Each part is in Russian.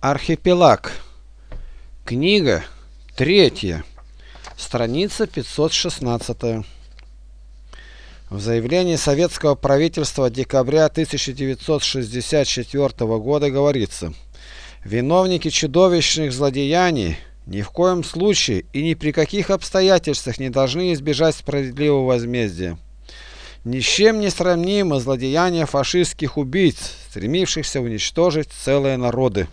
Архипелаг. Книга третья. Страница 516. В заявлении советского правительства декабря 1964 года говорится «Виновники чудовищных злодеяний ни в коем случае и ни при каких обстоятельствах не должны избежать справедливого возмездия. Ни с чем не сравнимы злодеяния фашистских убийц, стремившихся уничтожить целые народы».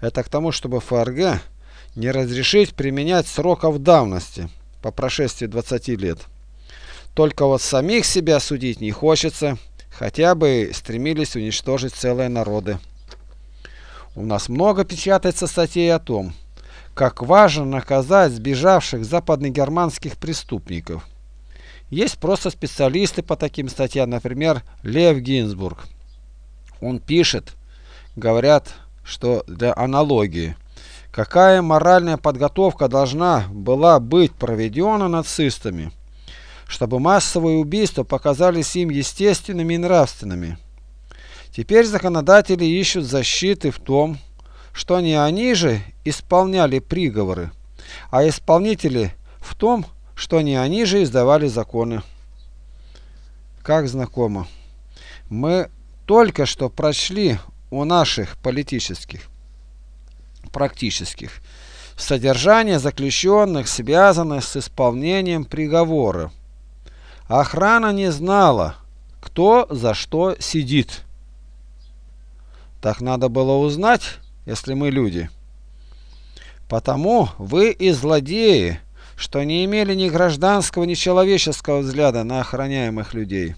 Это к тому, чтобы ФРГ не разрешить применять сроков давности по прошествии 20 лет. Только вот самих себя судить не хочется, хотя бы стремились уничтожить целые народы. У нас много печатается статей о том, как важно наказать сбежавших западногерманских преступников. Есть просто специалисты по таким статьям, например, Лев Гинзбург. Он пишет, говорят, что для аналогии. Какая моральная подготовка должна была быть проведена нацистами, чтобы массовые убийства показались им естественными и нравственными? Теперь законодатели ищут защиты в том, что не они же исполняли приговоры, а исполнители в том, что не они же издавали законы. Как знакомо. Мы только что прочли у наших политических, практических, содержание заключенных, связанных с исполнением приговора. Охрана не знала, кто за что сидит. Так надо было узнать, если мы люди. Потому вы и злодеи, что не имели ни гражданского, ни человеческого взгляда на охраняемых людей.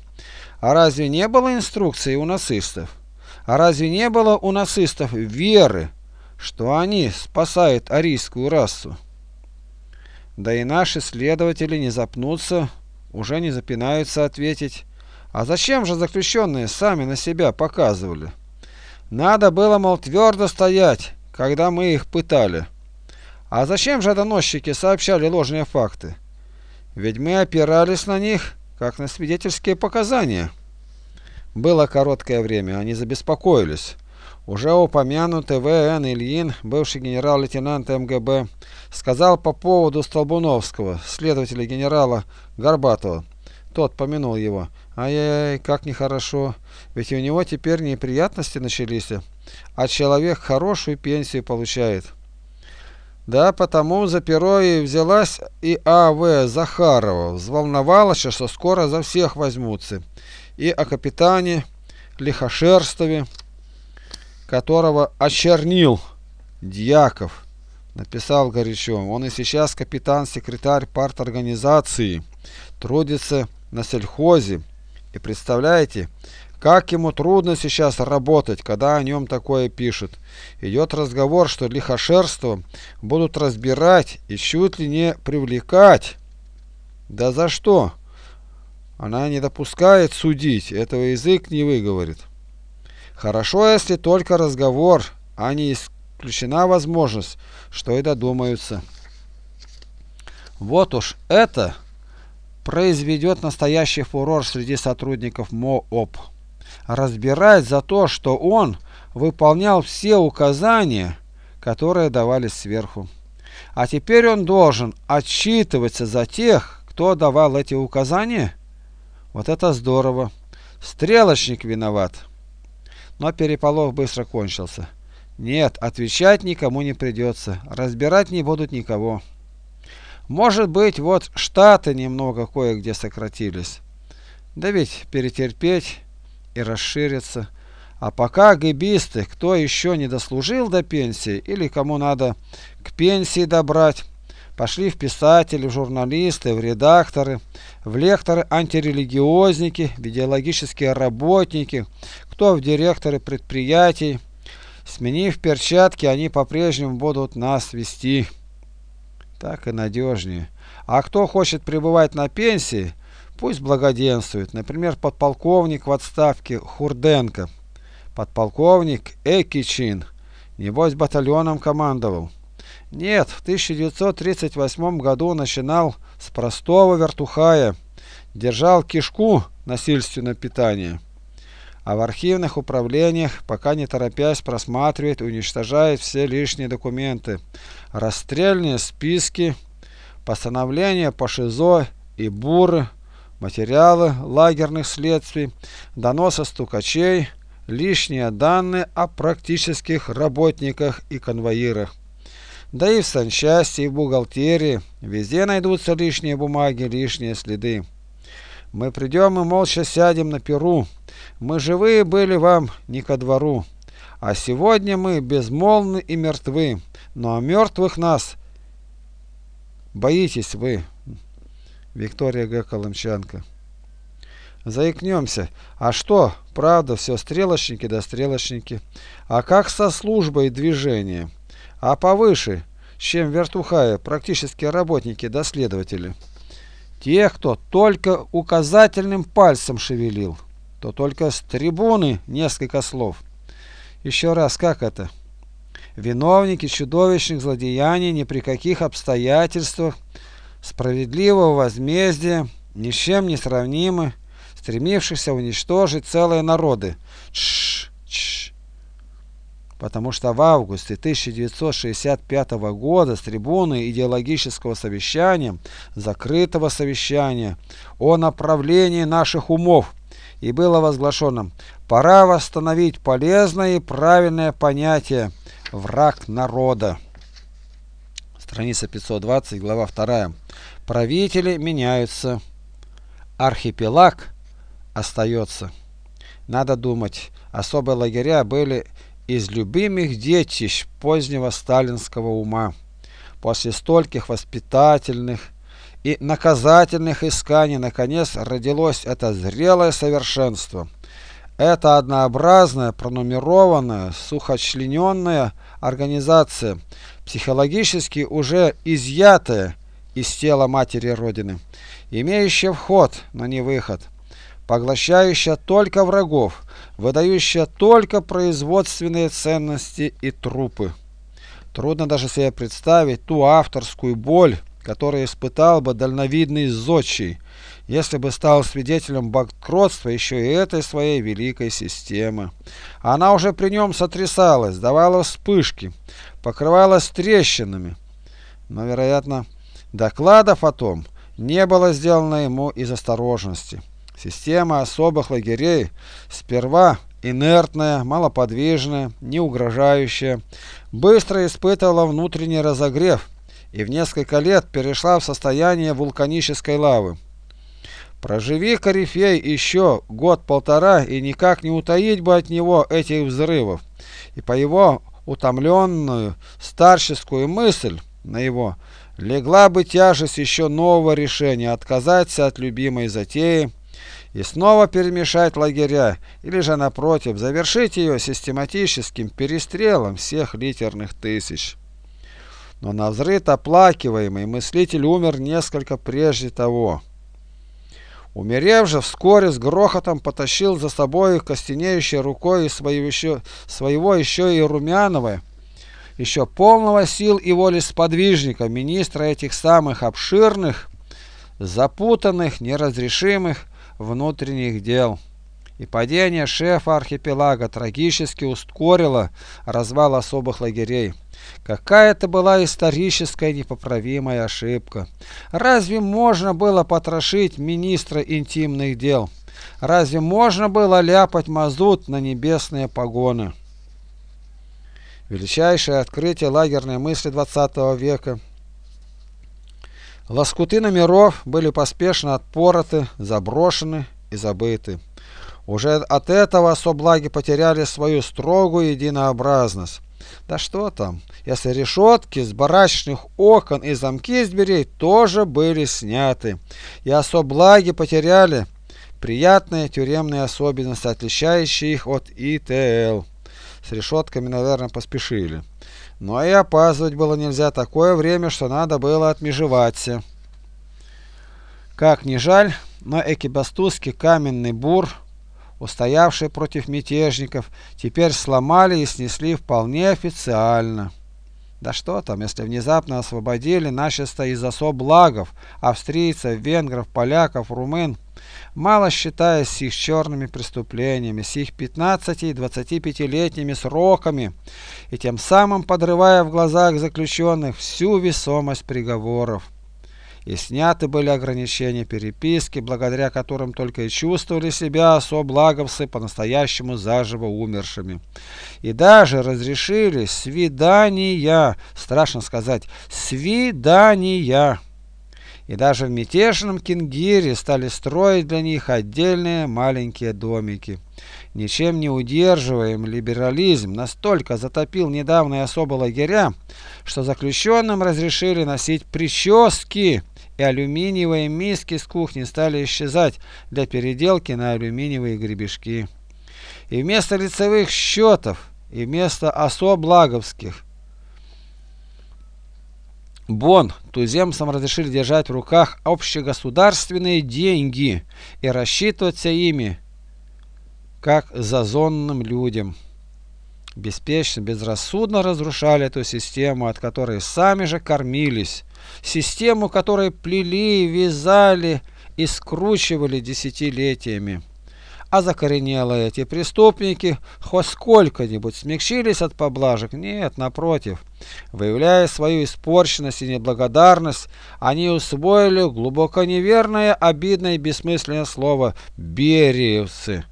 А разве не было инструкции у нацистов? А разве не было у нацистов веры, что они спасают арийскую расу? Да и наши следователи не запнутся, уже не запинаются ответить. А зачем же заключенные сами на себя показывали? Надо было, мол, твердо стоять, когда мы их пытали. А зачем же доносчики сообщали ложные факты? Ведь мы опирались на них, как на свидетельские показания. Было короткое время, они забеспокоились. Уже упомянутый В.Н. Ильин, бывший генерал-лейтенант МГБ, сказал по поводу Столбуновского, следователя генерала Горбатова. Тот помянул его. Ай-яй-яй, как нехорошо, ведь у него теперь неприятности начались, а человек хорошую пенсию получает. Да, потому за перо и взялась и А.В. Захарова, взволновалась, что скоро за всех возьмутся и о капитане Лихошерстове, которого очернил Дьяков, написал горячо. Он и сейчас капитан-секретарь парторганизации, трудится на сельхозе. И представляете, как ему трудно сейчас работать, когда о нем такое пишут. Идет разговор, что лихошерство будут разбирать и чуть ли не привлекать. Да за что? Она не допускает судить, этого язык не выговорит. Хорошо, если только разговор, а не исключена возможность, что и додумаются. Вот уж это произведет настоящий фурор среди сотрудников МООП. Разбирать за то, что он выполнял все указания, которые давались сверху. А теперь он должен отчитываться за тех, кто давал эти указания? Вот это здорово. Стрелочник виноват. Но переполох быстро кончился. Нет, отвечать никому не придется. Разбирать не будут никого. Может быть, вот штаты немного кое-где сократились. Да ведь перетерпеть и расшириться. А пока гибисты, кто еще не дослужил до пенсии или кому надо к пенсии добрать, Пошли в писатели, в журналисты, в редакторы, в лекторы, антирелигиозники, в идеологические работники, кто в директоры предприятий. Сменив перчатки, они по-прежнему будут нас вести. Так и надежнее. А кто хочет пребывать на пенсии, пусть благоденствует. Например, подполковник в отставке Хурденко. Подполковник Экичин. Небось батальоном командовал. Нет, в 1938 году начинал с простого вертухая, держал кишку насильственное питание. а в архивных управлениях, пока не торопясь, просматривает уничтожает все лишние документы, расстрельные списки, постановления по ШИЗО и БУРы, материалы лагерных следствий, доносы стукачей, лишние данные о практических работниках и конвоирах. Да и в санчасти, и в бухгалтерии везде найдутся лишние бумаги, лишние следы. Мы придем и молча сядем на перу. Мы живые были вам не ко двору. А сегодня мы безмолвны и мертвы. Но о мертвых нас боитесь вы. Виктория Г. Колымченко. Заикнемся. А что? Правда, все стрелочники да стрелочники. А как со службой движения? А повыше, чем вертухая, практически работники да следователи. Тех, кто только указательным пальцем шевелил, то только с трибуны несколько слов. Еще раз, как это? Виновники чудовищных злодеяний ни при каких обстоятельствах справедливого возмездия, ни с чем не сравнимы, стремившихся уничтожить целые народы. Тш. Потому что в августе 1965 года с трибуны идеологического совещания, закрытого совещания о направлении наших умов, и было возглашено «Пора восстановить полезное и правильное понятие «враг народа». Страница 520, глава 2. Правители меняются. Архипелаг остается. Надо думать, особые лагеря были из любимых детищ позднего сталинского ума. После стольких воспитательных и наказательных исканий наконец родилось это зрелое совершенство. Это однообразная, пронумерованная, сухочлененная организация, психологически уже изъятая из тела матери Родины, имеющая вход, но не выход – поглощающая только врагов, выдающая только производственные ценности и трупы. Трудно даже себе представить ту авторскую боль, которую испытал бы дальновидный зодчий, если бы стал свидетелем банкротства еще и этой своей великой системы. Она уже при нем сотрясалась, давала вспышки, покрывалась трещинами. Но, вероятно, докладов о том не было сделано ему из осторожности. Система особых лагерей сперва инертная, малоподвижная, не угрожающая, быстро испытывала внутренний разогрев и в несколько лет перешла в состояние вулканической лавы. Проживи корифей еще год-полтора и никак не утаить бы от него этих взрывов, и по его утомленную старческую мысль на его легла бы тяжесть еще нового решения отказаться от любимой затеи, и снова перемешать лагеря, или же, напротив, завершить ее систематическим перестрелом всех литерных тысяч. Но на взрыв оплакиваемый мыслитель умер несколько прежде того. Умерев же, вскоре с грохотом потащил за собой костенеющей рукой своего еще, своего еще и румяного, еще полного сил и воли сподвижника, министра этих самых обширных, запутанных, неразрешимых, внутренних дел. И падение шефа архипелага трагически ускорило развал особых лагерей. Какая это была историческая непоправимая ошибка. Разве можно было потрошить министра интимных дел? Разве можно было ляпать мазут на небесные погоны? Величайшее открытие лагерной мысли XX века – Лоскуты номеров были поспешно отпороты, заброшены и забыты. Уже от этого соблаги потеряли свою строгую единообразность. Да что там, если решетки с барачных окон и замки с дверей тоже были сняты, и особлаги потеряли приятные тюремные особенности, отличающие их от ИТЛ. С решетками, наверное, поспешили. Но и опаздывать было нельзя такое время, что надо было отмежеваться. Как ни жаль, но экибастузский каменный бур, устоявший против мятежников, теперь сломали и снесли вполне официально. Да что там, если внезапно освободили начисто из особ благов, австрийцев, венгров, поляков, румын, мало считаясь с их черными преступлениями, с их 15 и 25-летними сроками, и тем самым подрывая в глазах заключенных всю весомость приговоров и сняты были ограничения переписки, благодаря которым только и чувствовали себя особлаговцы по-настоящему заживо умершими. И даже разрешили свидания, страшно сказать, свидания. И даже в мятежном Кингире стали строить для них отдельные маленькие домики. Ничем не удерживаем либерализм настолько затопил недавние особо лагеря, что заключенным разрешили носить прически и алюминиевые миски с кухни стали исчезать для переделки на алюминиевые гребешки. И вместо лицевых счетов, и вместо особлаговских бон туземцам разрешили держать в руках общегосударственные деньги и рассчитываться ими, как зазонным людям беспечно, безрассудно разрушали эту систему, от которой сами же кормились, систему, которой плели, вязали и скручивали десятилетиями. А закоренелые эти преступники хоть сколько-нибудь смягчились от поблажек? Нет, напротив. Выявляя свою испорченность и неблагодарность, они усвоили глубоко неверное, обидное и бессмысленное слово «бериевцы».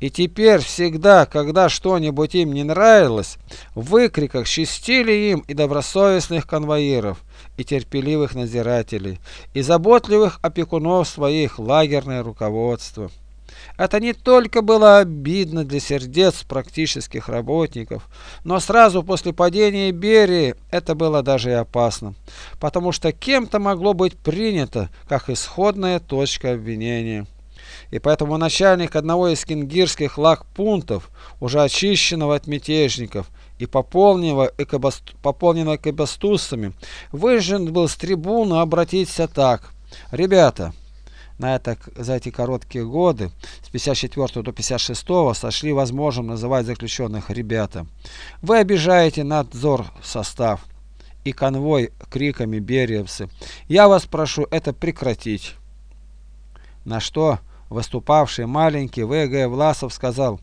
И теперь всегда, когда что-нибудь им не нравилось, в выкриках чистили им и добросовестных конвоиров, и терпеливых надзирателей, и заботливых опекунов своих лагерное руководство. Это не только было обидно для сердец практических работников, но сразу после падения Берии это было даже и опасно, потому что кем-то могло быть принято как исходная точка обвинения и поэтому начальник одного из кингирских лагпунктов, уже очищенного от мятежников и пополненного, экобаст... пополненного экобастусами, вынужден был с трибуны обратиться так. «Ребята, на это, за эти короткие годы, с 54 до 56 сошли возможным называть заключенных «ребята». Вы обижаете надзор состав и конвой криками бериевцы. Я вас прошу это прекратить. На что выступавший маленький В.Г. Власов сказал,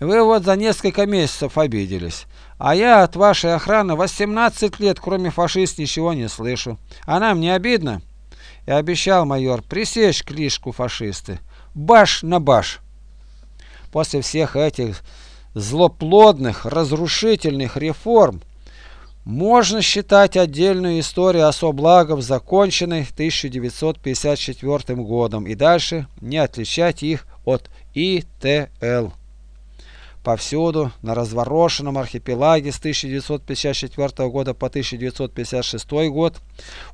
«Вы вот за несколько месяцев обиделись, а я от вашей охраны 18 лет, кроме фашист, ничего не слышу. А нам не обидно?» И обещал майор пресечь клишку фашисты. Баш на баш. После всех этих злоплодных, разрушительных реформ можно считать отдельную историю особлагов законченной 1954 годом и дальше не отличать их от ИТЛ. Повсюду на разворошенном архипелаге с 1954 года по 1956 год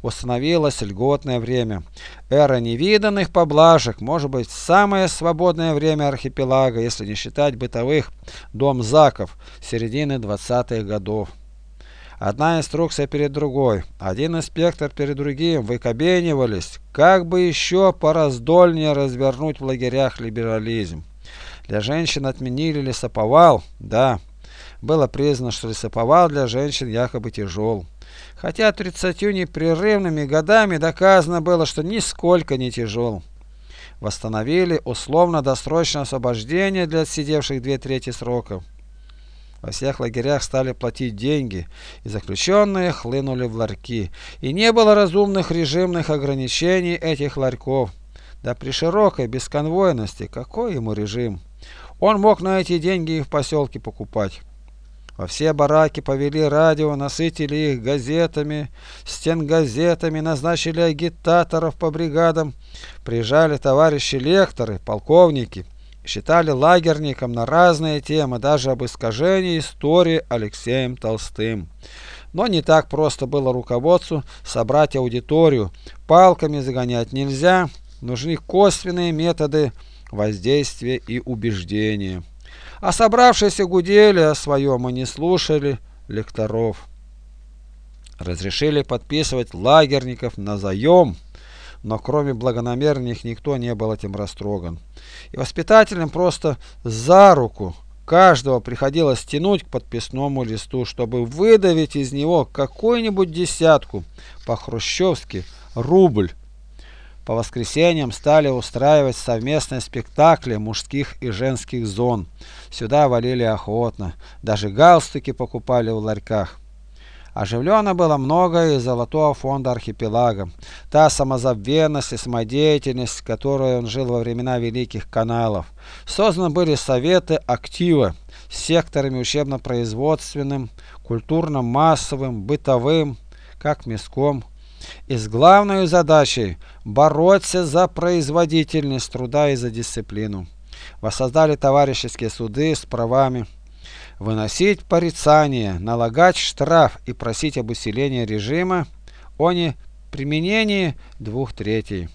установилось льготное время. Эра невиданных поблажек, может быть, самое свободное время архипелага, если не считать бытовых дом заков середины 20-х годов. Одна инструкция перед другой, один инспектор перед другим выкобенивались, как бы еще пораздольнее развернуть в лагерях либерализм. Для женщин отменили лесоповал, да, было признано, что лесоповал для женщин якобы тяжел. Хотя тридцатью непрерывными годами доказано было, что нисколько не тяжел. Восстановили условно-досрочное освобождение для отсидевших две трети сроков. Во всех лагерях стали платить деньги, и заключенные хлынули в ларьки. И не было разумных режимных ограничений этих ларьков. Да при широкой бесконвойности какой ему режим? Он мог на эти деньги и в поселке покупать. Во все бараки повели радио, насытили их газетами, стенгазетами, назначили агитаторов по бригадам. Приезжали товарищи лекторы, полковники считали лагерником на разные темы, даже об искажении истории Алексеем Толстым. Но не так просто было руководству собрать аудиторию. Палками загонять нельзя, нужны косвенные методы воздействия и убеждения. А собравшиеся гудели о своем и не слушали лекторов. Разрешили подписывать лагерников на заем но кроме благонамеренных никто не был этим растроган. И воспитателям просто за руку каждого приходилось тянуть к подписному листу, чтобы выдавить из него какую-нибудь десятку, по-хрущевски рубль. По воскресеньям стали устраивать совместные спектакли мужских и женских зон. Сюда валили охотно, даже галстуки покупали в ларьках. Оживленно было много из Золотого фонда архипелага. Та самозабвенность и самодеятельность, которой он жил во времена Великих каналов. Созданы были советы актива с секторами учебно-производственным, культурно-массовым, бытовым, как мяском, и с главной задачей бороться за производительность труда и за дисциплину. Воссоздали товарищеские суды с правами выносить порицание, налагать штраф и просить об усилении режима о неприменении двух третей.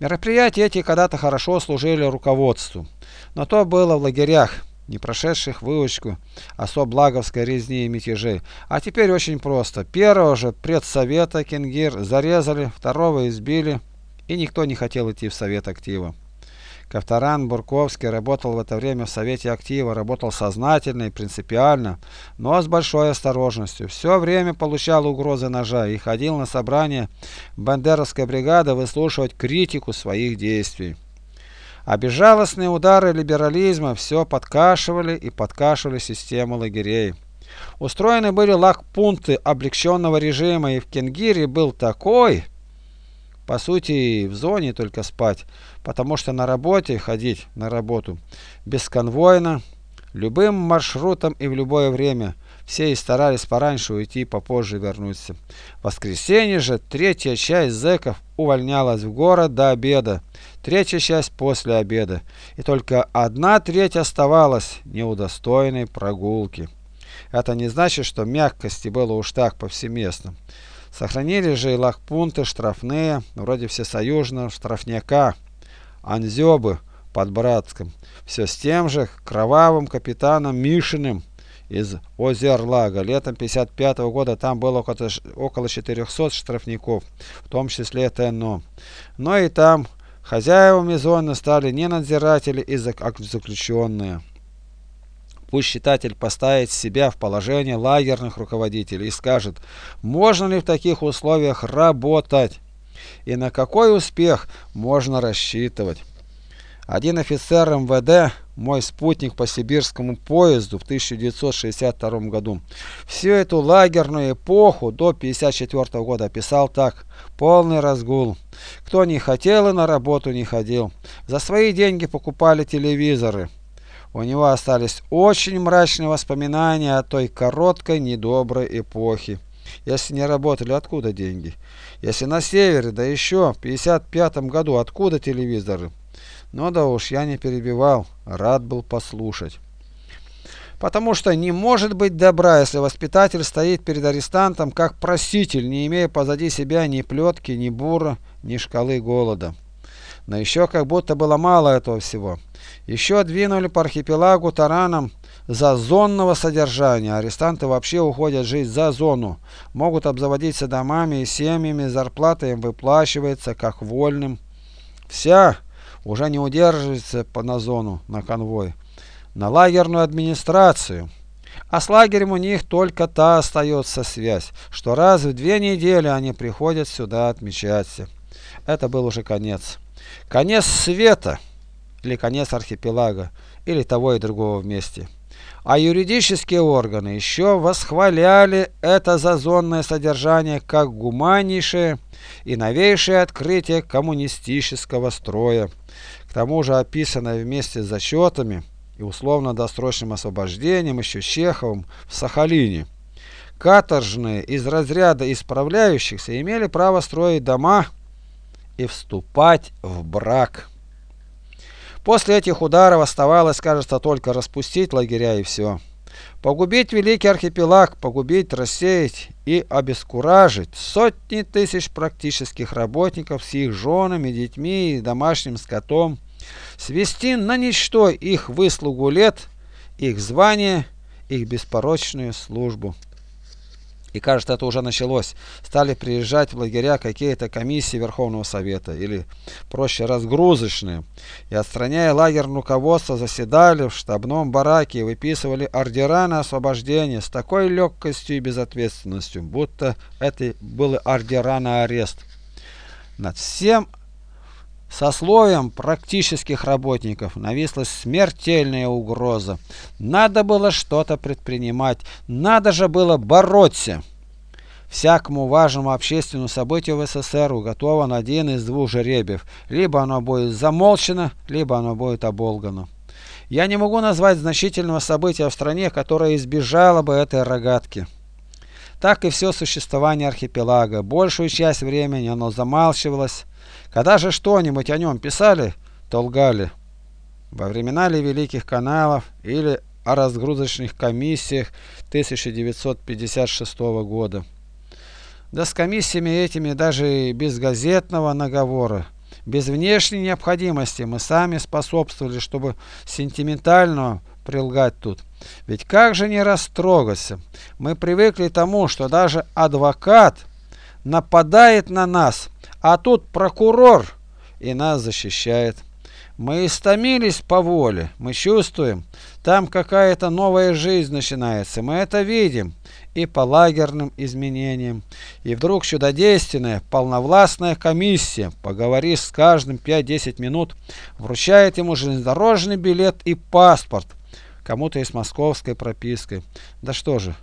Мероприятия эти когда-то хорошо служили руководству, но то было в лагерях, не прошедших выучку особлаговской резни и мятежей. А теперь очень просто. Первого же предсовета Кенгир зарезали, второго избили, и никто не хотел идти в совет актива. Ковторан Бурковский работал в это время в Совете актива, работал сознательно и принципиально, но с большой осторожностью. Все время получал угрозы ножа и ходил на собрания бандеровской бригады выслушивать критику своих действий. А безжалостные удары либерализма все подкашивали и подкашивали систему лагерей. Устроены были лагпункты облегченного режима, и в Кенгире был такой по сути, в зоне только спать, потому что на работе ходить на работу бесконвойно, любым маршрутом и в любое время. Все и старались пораньше уйти, попозже вернуться. В воскресенье же третья часть зэков увольнялась в город до обеда, третья часть после обеда, и только одна треть оставалась неудостойной прогулки. Это не значит, что мягкости было уж так повсеместно. Сохранились же и лагпунты штрафные, вроде всесоюзного штрафняка, Анзёбы под Братском. Все с тем же кровавым капитаном Мишиным из Озерлага. Летом 55 -го года там было около 400 штрафников, в том числе ТНО. Но и там хозяевами зоны стали не надзиратели и заключенные. Пусть читатель поставит себя в положение лагерных руководителей и скажет, можно ли в таких условиях работать и на какой успех можно рассчитывать. Один офицер МВД, мой спутник по сибирскому поезду в 1962 году, всю эту лагерную эпоху до 1954 года описал так. Полный разгул. Кто не хотел и на работу не ходил. За свои деньги покупали телевизоры. У него остались очень мрачные воспоминания о той короткой недоброй эпохе. Если не работали, откуда деньги? Если на севере, да еще в 55 году, откуда телевизоры? Ну да уж, я не перебивал, рад был послушать. Потому что не может быть добра, если воспитатель стоит перед арестантом как проситель, не имея позади себя ни плетки, ни бура, ни шкалы голода. Но еще как будто было мало этого всего. Еще двинули по архипелагу тараном за зонного содержания. Арестанты вообще уходят жить за зону. Могут обзаводиться домами и семьями, зарплата им выплачивается как вольным. Вся уже не удерживается по на зону, на конвой. На лагерную администрацию. А с лагерем у них только та остается связь, что раз в две недели они приходят сюда отмечаться. Это был уже конец. Конец света или конец архипелага, или того и другого вместе. А юридические органы еще восхваляли это зазонное содержание как гуманнейшее и новейшее открытие коммунистического строя. К тому же описанное вместе с зачетами и условно-досрочным освобождением еще Чеховым в Сахалине. Каторжные из разряда исправляющихся имели право строить дома и вступать в брак. После этих ударов оставалось, кажется, только распустить лагеря и все. Погубить великий архипелаг, погубить, рассеять и обескуражить сотни тысяч практических работников с их женами, детьми и домашним скотом, свести на ничто их выслугу лет, их звание, их беспорочную службу. И кажется, это уже началось. Стали приезжать в лагеря какие-то комиссии Верховного Совета, или проще разгрузочные. И отстраняя лагерное руководство, заседали в штабном бараке и выписывали ордера на освобождение с такой легкостью и безответственностью, будто это были ордера на арест. Над всем сословием практических работников нависла смертельная угроза. Надо было что-то предпринимать, надо же было бороться. Всякому важному общественному событию в СССР уготован один из двух жеребьев. Либо оно будет замолчено, либо оно будет оболгано. Я не могу назвать значительного события в стране, которое избежало бы этой рогатки. Так и все существование архипелага. Большую часть времени оно замалчивалось, когда же что-нибудь о нем писали, то лгали. Во времена ли Великих каналов или о разгрузочных комиссиях 1956 года. Да с комиссиями этими даже без газетного наговора, без внешней необходимости мы сами способствовали, чтобы сентиментально прилгать тут. Ведь как же не растрогаться? Мы привыкли к тому, что даже адвокат нападает на нас, а тут прокурор и нас защищает. Мы истомились по воле, мы чувствуем, там какая-то новая жизнь начинается, мы это видим и по лагерным изменениям. И вдруг чудодейственная, полновластная комиссия, поговорив с каждым 5-10 минут, вручает ему железнодорожный билет и паспорт, кому-то и с московской пропиской. Да что же,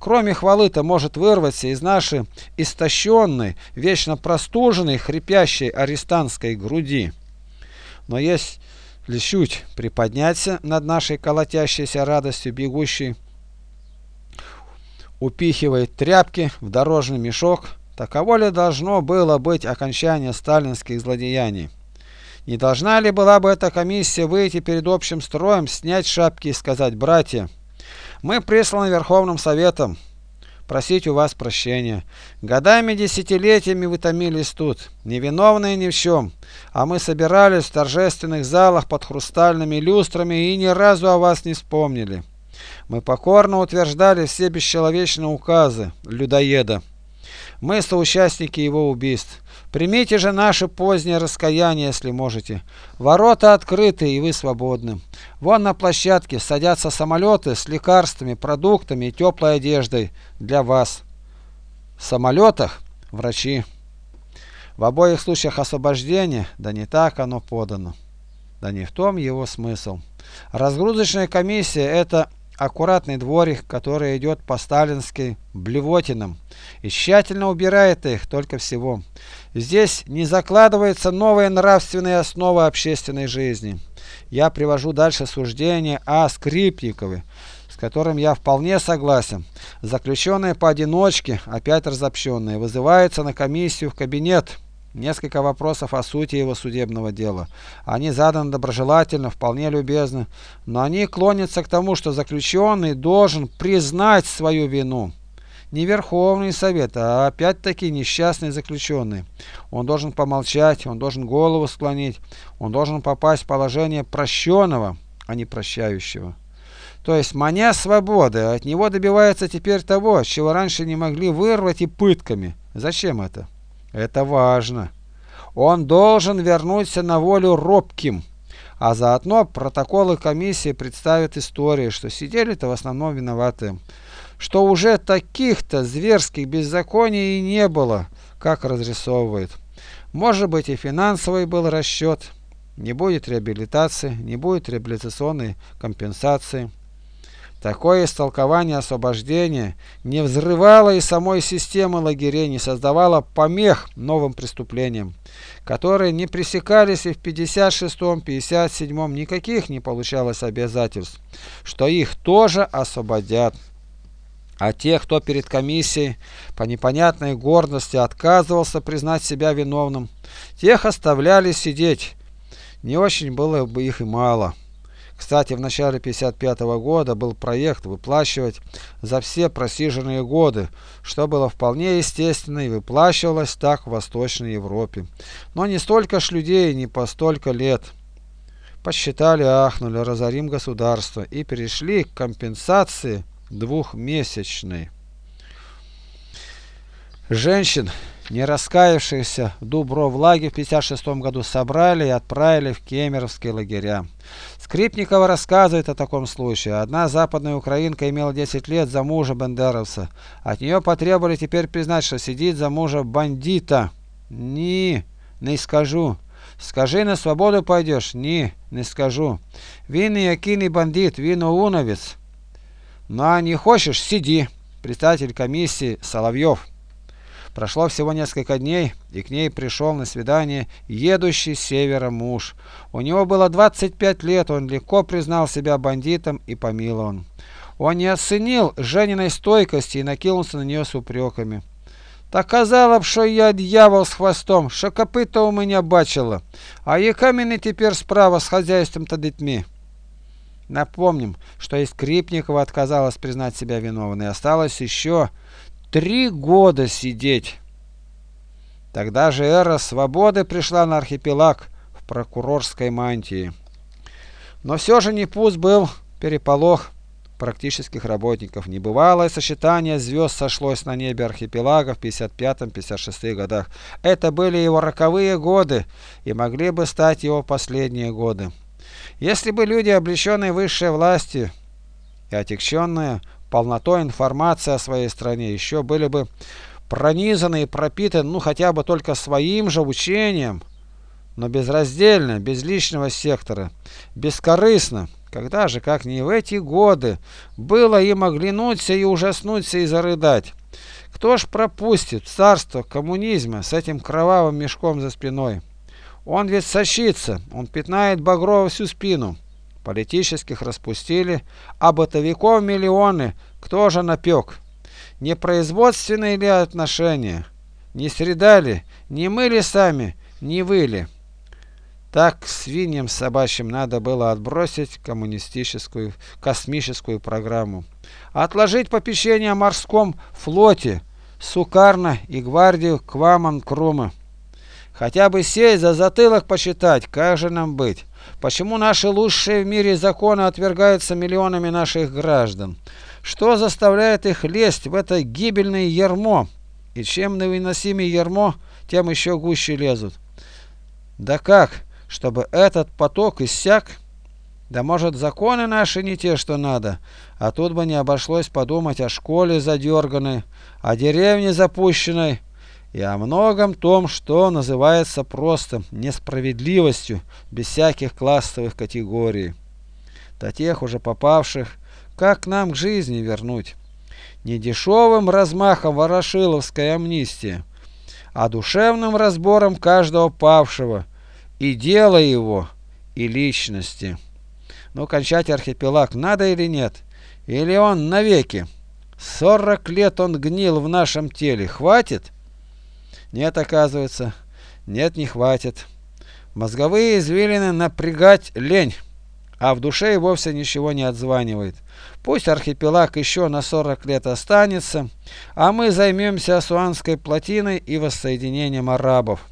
кроме хвалы-то может вырваться из нашей истощенной, вечно простуженной, хрипящей арестантской груди. Но есть ли чуть приподняться над нашей колотящейся радостью бегущей, упихивает тряпки в дорожный мешок, таково ли должно было быть окончание сталинских злодеяний? Не должна ли была бы эта комиссия выйти перед общим строем, снять шапки и сказать, братья, мы присланы Верховным Советом просить у вас прощения. Годами, десятилетиями вы томились тут, невиновные ни в чем, а мы собирались в торжественных залах под хрустальными люстрами и ни разу о вас не вспомнили. Мы покорно утверждали все бесчеловечные указы людоеда. Мы соучастники его убийств. Примите же наше позднее раскаяние, если можете. Ворота открыты, и вы свободны. Вон на площадке садятся самолеты с лекарствами, продуктами и теплой одеждой для вас. В самолетах врачи. В обоих случаях освобождения, да не так оно подано. Да не в том его смысл. Разгрузочная комиссия – это аккуратный дворик, который идет по сталинской блевотинам и тщательно убирает их только всего. Здесь не закладывается новая нравственная основа общественной жизни. Я привожу дальше суждение о Скрипникове, с которым я вполне согласен. Заключенные поодиночке, опять разобщенные, вызываются на комиссию в кабинет. Несколько вопросов о сути его судебного дела. Они заданы доброжелательно, вполне любезно, но они клонятся к тому, что заключенный должен признать свою вину. Не Верховный Совет, а опять-таки несчастный заключенный. Он должен помолчать, он должен голову склонить, он должен попасть в положение прощенного, а не прощающего. То есть маня свободы, от него добивается теперь того, чего раньше не могли вырвать и пытками. Зачем это? Это важно. Он должен вернуться на волю робким, а заодно протоколы комиссии представят истории, что сидели-то в основном виноваты, что уже таких-то зверских беззаконий и не было, как разрисовывают. Может быть и финансовый был расчет, не будет реабилитации, не будет реабилитационной компенсации. Такое истолкование освобождения не взрывало и самой системы лагерей, не создавало помех новым преступлениям, которые не пресекались и в 56-м, 57-м никаких не получалось обязательств, что их тоже освободят. А тех, кто перед комиссией по непонятной гордости отказывался признать себя виновным, тех оставляли сидеть. Не очень было бы их и мало. Кстати, в начале 1955 года был проект выплачивать за все просиженные годы, что было вполне естественно и выплачивалось так в Восточной Европе. Но не столько ж людей, не по столько лет. Посчитали, ахнули, разорим государство и перешли к компенсации двухмесячной. Женщин, не раскаявшихся в Дубровлаге в 1956 году, собрали и отправили в кемеровские лагеря. Скрипникова рассказывает о таком случае. Одна западная украинка имела 10 лет за мужа бандеровца. От нее потребовали теперь признать, что сидит за мужа бандита. «Ні, не скажу». Скажи, на свободу пойдешь? Ні, не скажу. Він ніякий не бандит, він оуновец. Ну а не хочешь, сиди. Председатель комиссии Соловьев. Прошло всего несколько дней, и к ней пришел на свидание едущий с севера муж. У него было 25 лет, он легко признал себя бандитом и помилован. Он не оценил Жениной стойкости и накинулся на нее с упреками. Та казала б, що я дьявол з хвостом, що копита у мене бачила, а яка мені тепер справа с хозяйством та детьми? Напомним, что и Скрипникова отказалась признать себя виновной. Осталось еще три года сидеть. Тогда же эра свободы пришла на архипелаг в прокурорской мантии. Но все же не пуст был переполох практических работников. Небывалое сочетание звезд сошлось на небе архипелага в 55-56 годах. Это были его роковые годы и могли бы стать его последние годы. Если бы люди, облеченные высшей властью и отягченные полнотой информации о своей стране, еще были бы пронизаны и пропитаны, ну хотя бы только своим же учением, но безраздельно, без личного сектора, бескорыстно, когда же, как не в эти годы, было им оглянуться и ужаснуться и зарыдать? Кто ж пропустит царство коммунизма с этим кровавым мешком за спиной? Он ведь сочится, он пятнает Багрова всю спину. Политических распустили, а бытовиков миллионы. Кто же напек? Не производственные ли отношения? Не среда ли? Не мы ли сами? Не вы ли? Так свиньям собачьим надо было отбросить коммунистическую космическую программу. Отложить попечение о морском флоте, Сукарна и гвардию Кваман-Крума. Хотя бы сесть за затылок почитать, как же нам быть? Почему наши лучшие в мире законы отвергаются миллионами наших граждан? Что заставляет их лезть в это гибельное ермо? И чем невыносимее ермо, тем еще гуще лезут. Да как? чтобы этот поток иссяк? Да может законы наши не те, что надо, а тут бы не обошлось подумать о школе задерганной, о деревне запущенной и о многом том, что называется просто несправедливостью, без всяких классовых категорий. До тех уже попавших, как нам к жизни вернуть? Не дешевым размахом ворошиловской амнистии, а душевным разбором каждого павшего, и дело его, и личности. Но кончать архипелаг надо или нет? Или он навеки? Сорок лет он гнил в нашем теле. Хватит? Нет, оказывается. Нет, не хватит. Мозговые извилины напрягать лень, а в душе и вовсе ничего не отзванивает. Пусть архипелаг еще на 40 лет останется, а мы займемся Асуанской плотиной и воссоединением арабов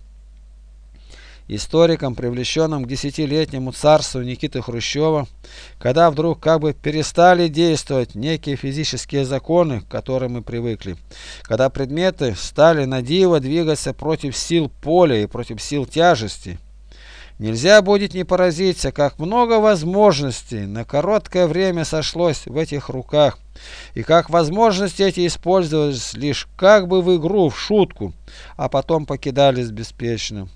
историком, привлеченным к десятилетнему царству Никиты Хрущева, когда вдруг как бы перестали действовать некие физические законы, к которым мы привыкли, когда предметы стали на диво двигаться против сил поля и против сил тяжести. Нельзя будет не поразиться, как много возможностей на короткое время сошлось в этих руках, и как возможности эти использовались лишь как бы в игру, в шутку, а потом покидались беспечно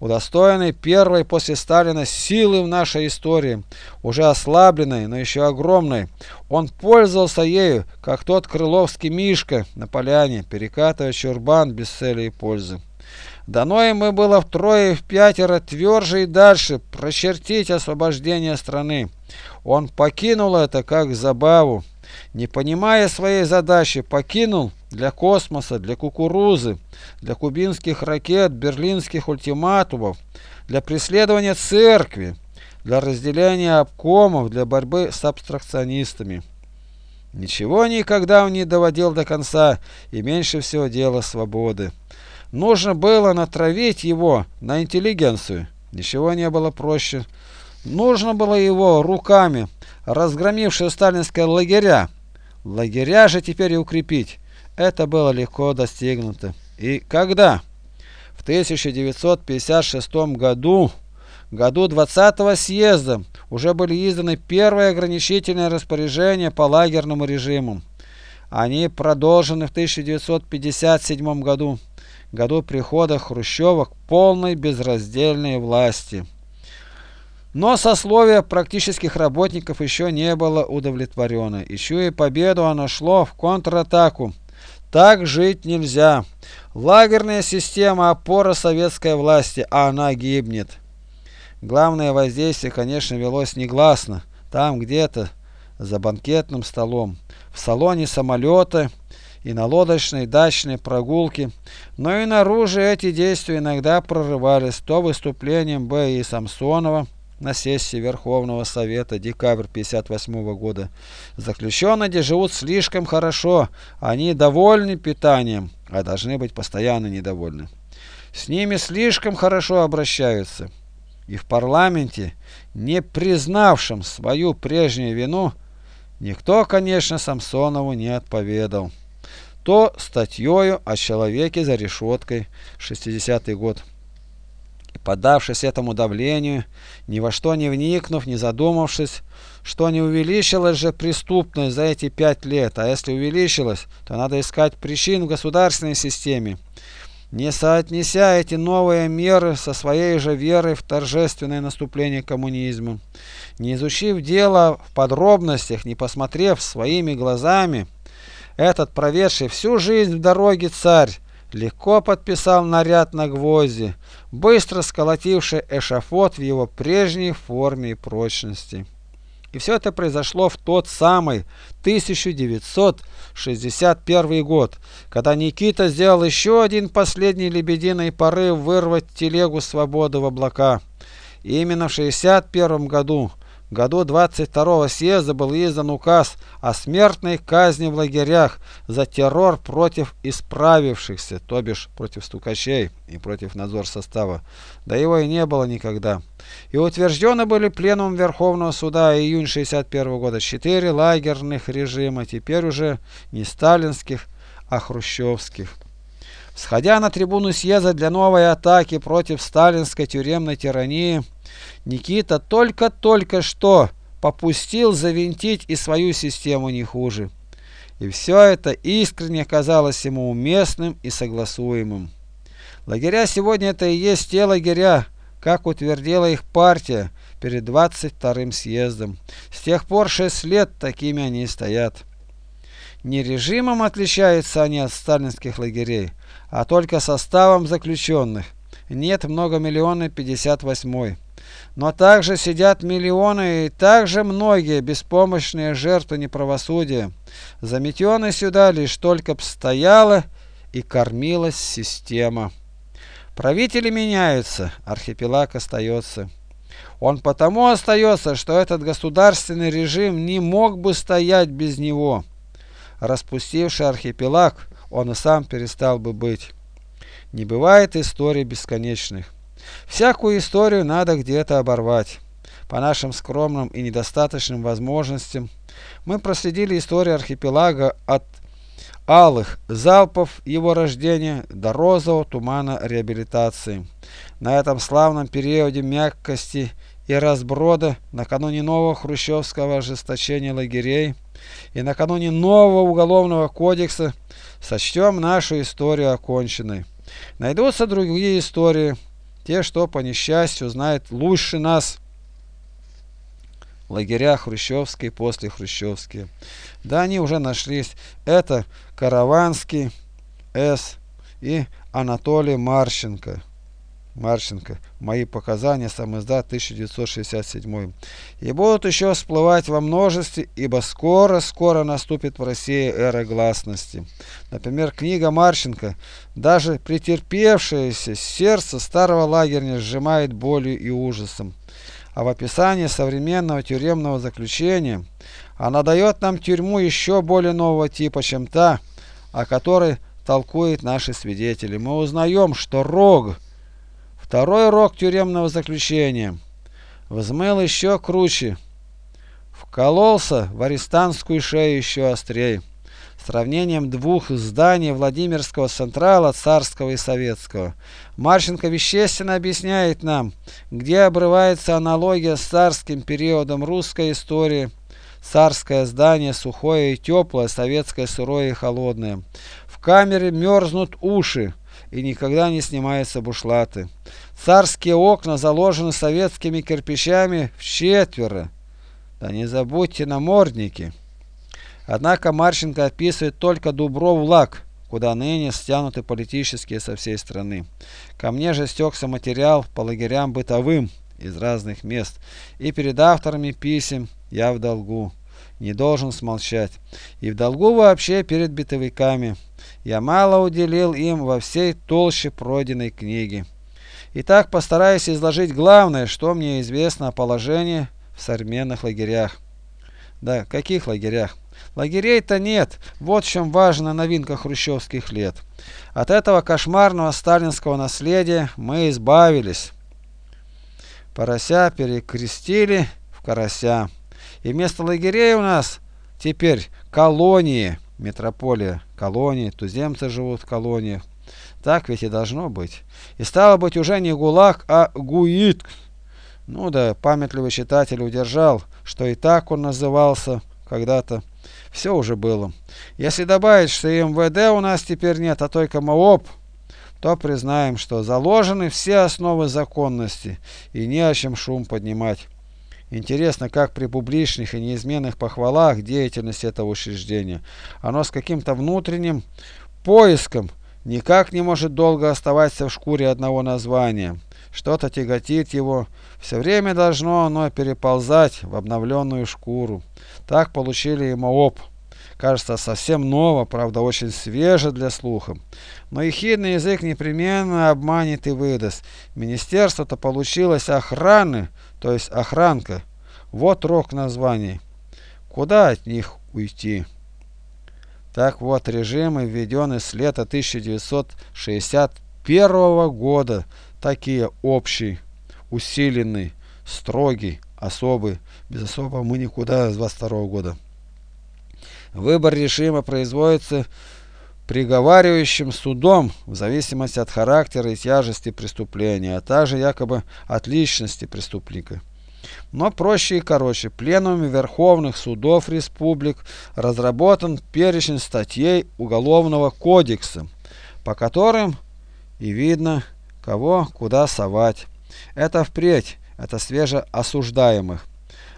удостоенный первой после Сталина силы в нашей истории, уже ослабленной, но еще огромной. Он пользовался ею, как тот крыловский мишка на поляне, перекатывая чурбан без цели и пользы. Дано ему было втрое и в пятеро тверже и дальше прочертить освобождение страны. Он покинул это как забаву, не понимая своей задачи, покинул для космоса, для кукурузы, для кубинских ракет, берлинских ультиматумов, для преследования церкви, для разделения обкомов, для борьбы с абстракционистами. Ничего никогда он не доводил до конца, и меньше всего дело свободы. Нужно было натравить его на интеллигенцию. Ничего не было проще. Нужно было его руками, разгромившие сталинские лагеря, лагеря же теперь и укрепить. Это было легко достигнуто. И когда? В 1956 году, году 20-го съезда, уже были изданы первые ограничительные распоряжения по лагерному режиму. Они продолжены в 1957 году, году прихода Хрущева к полной безраздельной власти. Но сословие практических работников еще не было удовлетворено. Еще и победу оно шло в контратаку. Так жить нельзя. Лагерная система – опора советской власти, а она гибнет. Главное воздействие, конечно, велось негласно. Там где-то, за банкетным столом, в салоне самолета и на лодочной дачной прогулке. Но и наружу эти действия иногда прорывались то выступлением Б. и Самсонова, на сессии Верховного Совета декабрь 58 года. Заключенные живут слишком хорошо, они довольны питанием, а должны быть постоянно недовольны. С ними слишком хорошо обращаются. И в парламенте, не признавшем свою прежнюю вину, никто, конечно, Самсонову не отповедал. То статьёю о человеке за решеткой, 60 год. Поддавшись этому давлению, ни во что не вникнув, не задумавшись, что не увеличилась же преступность за эти пять лет, а если увеличилась, то надо искать причин в государственной системе. Не соотнеся эти новые меры со своей же верой в торжественное наступление коммунизма, не изучив дело в подробностях, не посмотрев своими глазами, этот проведший всю жизнь в дороге царь легко подписал наряд на гвозди, быстро сколотивший эшафот в его прежней форме и прочности. И все это произошло в тот самый 1961 год, когда Никита сделал еще один последний лебединый порыв вырвать телегу свободы в облака. И именно в 1961 году году 22-го съезда был издан указ о смертной казни в лагерях за террор против исправившихся, то бишь против стукачей и против надзор состава. Да его и не было никогда. И утверждены были пленумом Верховного суда июнь 61 года четыре лагерных режима, теперь уже не сталинских, а хрущевских. Сходя на трибуну съезда для новой атаки против сталинской тюремной тирании, Никита только-только что попустил завинтить и свою систему не хуже. И все это искренне казалось ему уместным и согласуемым. Лагеря сегодня это и есть те лагеря, как утвердила их партия перед 22-м съездом. С тех пор шесть лет такими они и стоят. Не режимом отличаются они от сталинских лагерей, а только составом заключенных. Нет многомиллионный 58-й. Но также сидят миллионы и также многие беспомощные жертвы неправосудия, заметенные сюда лишь только б стояла и кормилась система. Правители меняются, архипелаг остается. Он потому остается, что этот государственный режим не мог бы стоять без него. Распустивший архипелаг, он и сам перестал бы быть. Не бывает историй бесконечных. Всякую историю надо где-то оборвать. По нашим скромным и недостаточным возможностям мы проследили историю архипелага от алых залпов его рождения до розового тумана реабилитации. На этом славном периоде мягкости и разброда, накануне нового хрущевского ожесточения лагерей и накануне нового уголовного кодекса, сочтем нашу историю оконченной. Найдутся другие истории, те, что по несчастью знают лучше нас лагеря хрущевские, после хрущевские. Да, они уже нашлись. Это Караванский С. и Анатолий Марченко. Марченко. Мои показания, сам издат 1967. И будут еще всплывать во множестве, ибо скоро-скоро наступит в России эра гласности. Например, книга Марченко, даже претерпевшееся сердце старого лагерня сжимает болью и ужасом. А в описании современного тюремного заключения она дает нам тюрьму еще более нового типа, чем та, о которой толкуют наши свидетели. Мы узнаем, что рог – Второй рок тюремного заключения взмыл еще круче, вкололся в арестантскую шею еще острее. сравнением двух зданий Владимирского Централа, Царского и Советского. Марченко вещественно объясняет нам, где обрывается аналогия с царским периодом русской истории. Царское здание сухое и теплое, советское сырое и холодное. В камере мерзнут уши и никогда не снимаются бушлаты. Царские окна заложены советскими кирпичами в четверо. Да не забудьте намордники. Однако Марченко описывает только Дубров-Лак, куда ныне стянуты политические со всей страны. Ко мне же стекся материал по лагерям бытовым из разных мест, и перед авторами писем я в долгу. Не должен смолчать. И в долгу вообще перед бытовиками. Я мало уделил им во всей толще пройденной книги. Итак, постараюсь изложить главное, что мне известно о положении в современных лагерях. Да, каких лагерях? Лагерей-то нет. Вот в чем важная новинка хрущевских лет. От этого кошмарного сталинского наследия мы избавились. Порося перекрестили в карася. И вместо лагерей у нас теперь колонии, метрополия, колонии, туземцы живут в колониях. Так ведь и должно быть. И стало быть уже не ГУЛАГ, а ГУИТ. Ну да, памятливый читатель удержал, что и так он назывался когда-то. Все уже было. Если добавить, что и МВД у нас теперь нет, а только МООП, то признаем, что заложены все основы законности и не о чем шум поднимать. Интересно, как при публичных и неизменных похвалах деятельности этого учреждения, оно с каким-то внутренним поиском никак не может долго оставаться в шкуре одного названия. Что-то тяготит его, все время должно оно переползать в обновленную шкуру. Так получили и МООП. Кажется, совсем ново, правда, очень свеже для слуха. Но ехидный язык непременно обманет и выдаст. Министерство-то получилось охраны, то есть охранка. Вот рок названий. Куда от них уйти? Так вот, режимы, введенные с лета 1961 года, такие общий, усиленный, строгий, особый. Без особого мы никуда с 22 года. Выбор режима производится приговаривающим судом в зависимости от характера и тяжести преступления, а также якобы от личности преступника. Но проще и короче, пленумами Верховных судов республик разработан перечень статей Уголовного кодекса, по которым и видно, кого куда совать. Это впредь, это свеже осуждаемых.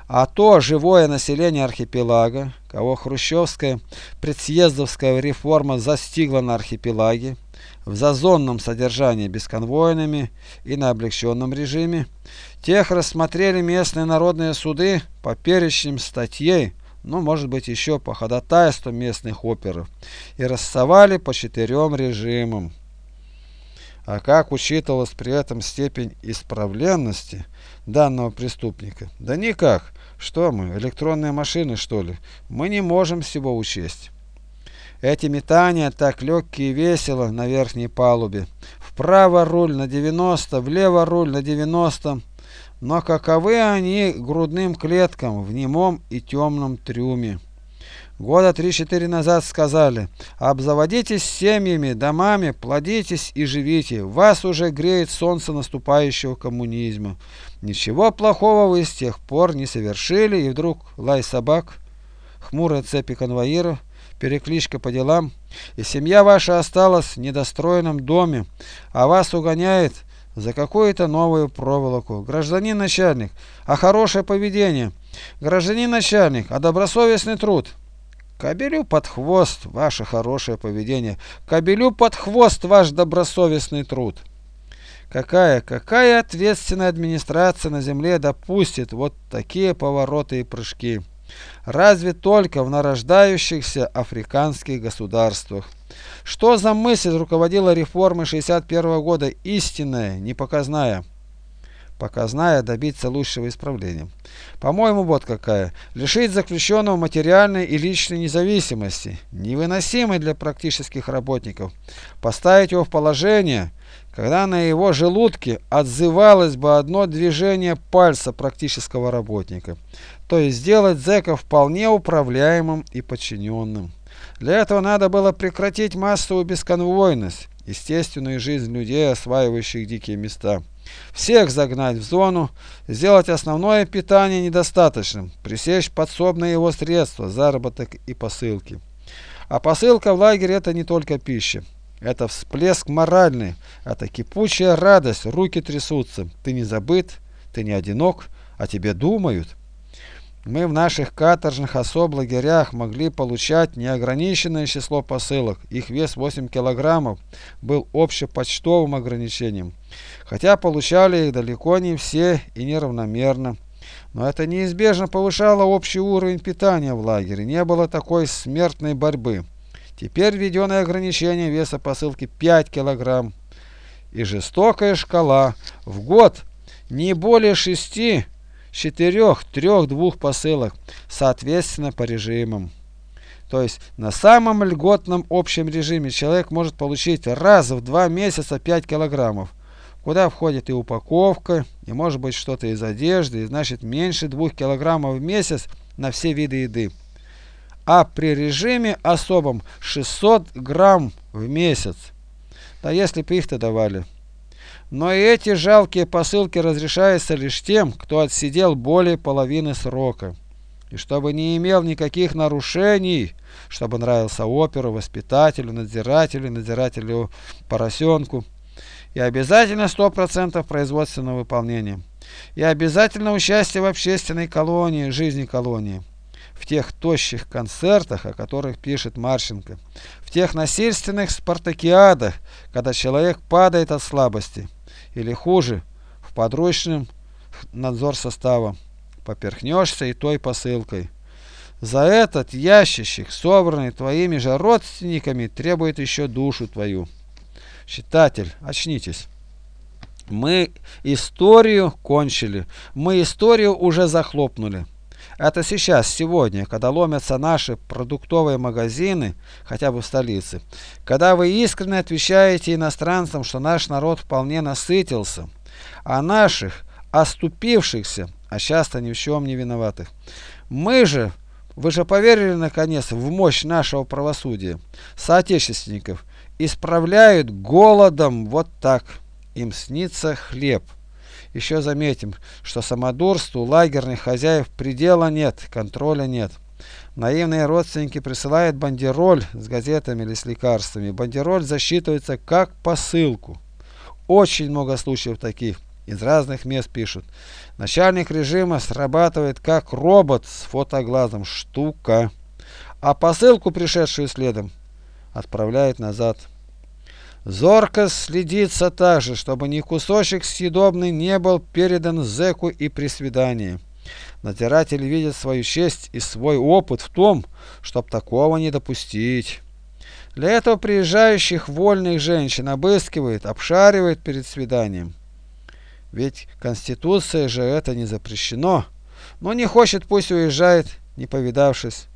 А то живое население архипелага, кого хрущевская предсъездовская реформа застигла на архипелаге, в зазонном содержании бесконвойными и на облегченном режиме, тех рассмотрели местные народные суды по перечням статей, ну, может быть, еще по ходатайству местных оперов, и рассовали по четырем режимам. А как учитывалась при этом степень исправленности данного преступника? Да никак. Что мы, электронные машины, что ли? Мы не можем всего учесть. Эти метания так легкие и весело на верхней палубе. Вправо руль на 90, влево руль на 90. Но каковы они грудным клеткам в немом и темном трюме? Года три-четыре назад сказали, обзаводитесь семьями, домами, плодитесь и живите. Вас уже греет солнце наступающего коммунизма. Ничего плохого вы с тех пор не совершили, и вдруг лай собак, хмурые цепи конвоиров, перекличка по делам, и семья ваша осталась в недостроенном доме, а вас угоняет за какую-то новую проволоку. Гражданин начальник, а хорошее поведение. Гражданин начальник, а добросовестный труд. Кобелю под хвост ваше хорошее поведение. Кобелю под хвост ваш добросовестный труд. Какая, какая ответственная администрация на земле допустит вот такие повороты и прыжки? Разве только в нарождающихся африканских государствах. Что за мысль руководила реформой 61 года, истинная, непоказная? Показная добиться лучшего исправления. По-моему, вот какая. Лишить заключенного материальной и личной независимости, невыносимой для практических работников. Поставить его в положение, когда на его желудке отзывалось бы одно движение пальца практического работника. То есть сделать зэка вполне управляемым и подчиненным. Для этого надо было прекратить массовую бесконвойность, естественную жизнь людей, осваивающих дикие места. Всех загнать в зону, сделать основное питание недостаточным, пресечь подсобные его средства, заработок и посылки. А посылка в лагерь это не только пища. Это всплеск моральный, это кипучая радость, руки трясутся. Ты не забыт, ты не одинок, о тебе думают. Мы в наших каторжных особ лагерях могли получать неограниченное число посылок. Их вес 8 килограммов был общепочтовым ограничением. Хотя получали их далеко не все и неравномерно. Но это неизбежно повышало общий уровень питания в лагере. Не было такой смертной борьбы. Теперь введенное ограничение веса посылки 5 килограмм. И жестокая шкала. В год не более 6 четырех, трех, двух посылок, соответственно по режимам. То есть на самом льготном общем режиме человек может получить раз в два месяца 5 килограммов, куда входит и упаковка, и может быть что-то из одежды, и значит меньше 2 килограммов в месяц на все виды еды. А при режиме особом 600 грамм в месяц. Да если бы их-то давали. Но и эти жалкие посылки разрешаются лишь тем, кто отсидел более половины срока. И чтобы не имел никаких нарушений, чтобы нравился оперу, воспитателю, надзирателю, надзирателю поросенку. И обязательно 100% производственного выполнения. И обязательно участие в общественной колонии, жизни колонии. В тех тощих концертах, о которых пишет Марченко. В тех насильственных спартакиадах, когда человек падает от слабости или хуже, в подручном надзор состава. Поперхнешься и той посылкой. За этот ящичек, собранный твоими же родственниками, требует еще душу твою. Читатель, очнитесь. Мы историю кончили. Мы историю уже захлопнули. Это сейчас, сегодня, когда ломятся наши продуктовые магазины, хотя бы в столице, когда вы искренне отвечаете иностранцам, что наш народ вполне насытился, а наших, оступившихся, а часто ни в чем не виноватых. Мы же, вы же поверили наконец в мощь нашего правосудия, соотечественников, исправляют голодом вот так. Им снится хлеб. Еще заметим, что самодурству лагерных хозяев предела нет, контроля нет. Наивные родственники присылают бандероль с газетами или с лекарствами. Бандероль засчитывается как посылку. Очень много случаев таких. Из разных мест пишут. Начальник режима срабатывает как робот с фотоглазом. Штука. А посылку, пришедшую следом, отправляет назад. Зорко следится также, чтобы ни кусочек съедобный не был передан зэку и при свидании. Надзиратели видят свою честь и свой опыт в том, чтоб такого не допустить. Для этого приезжающих вольных женщин обыскивает, обшаривает перед свиданием. Ведь Конституция же это не запрещено. Но не хочет, пусть уезжает, не повидавшись.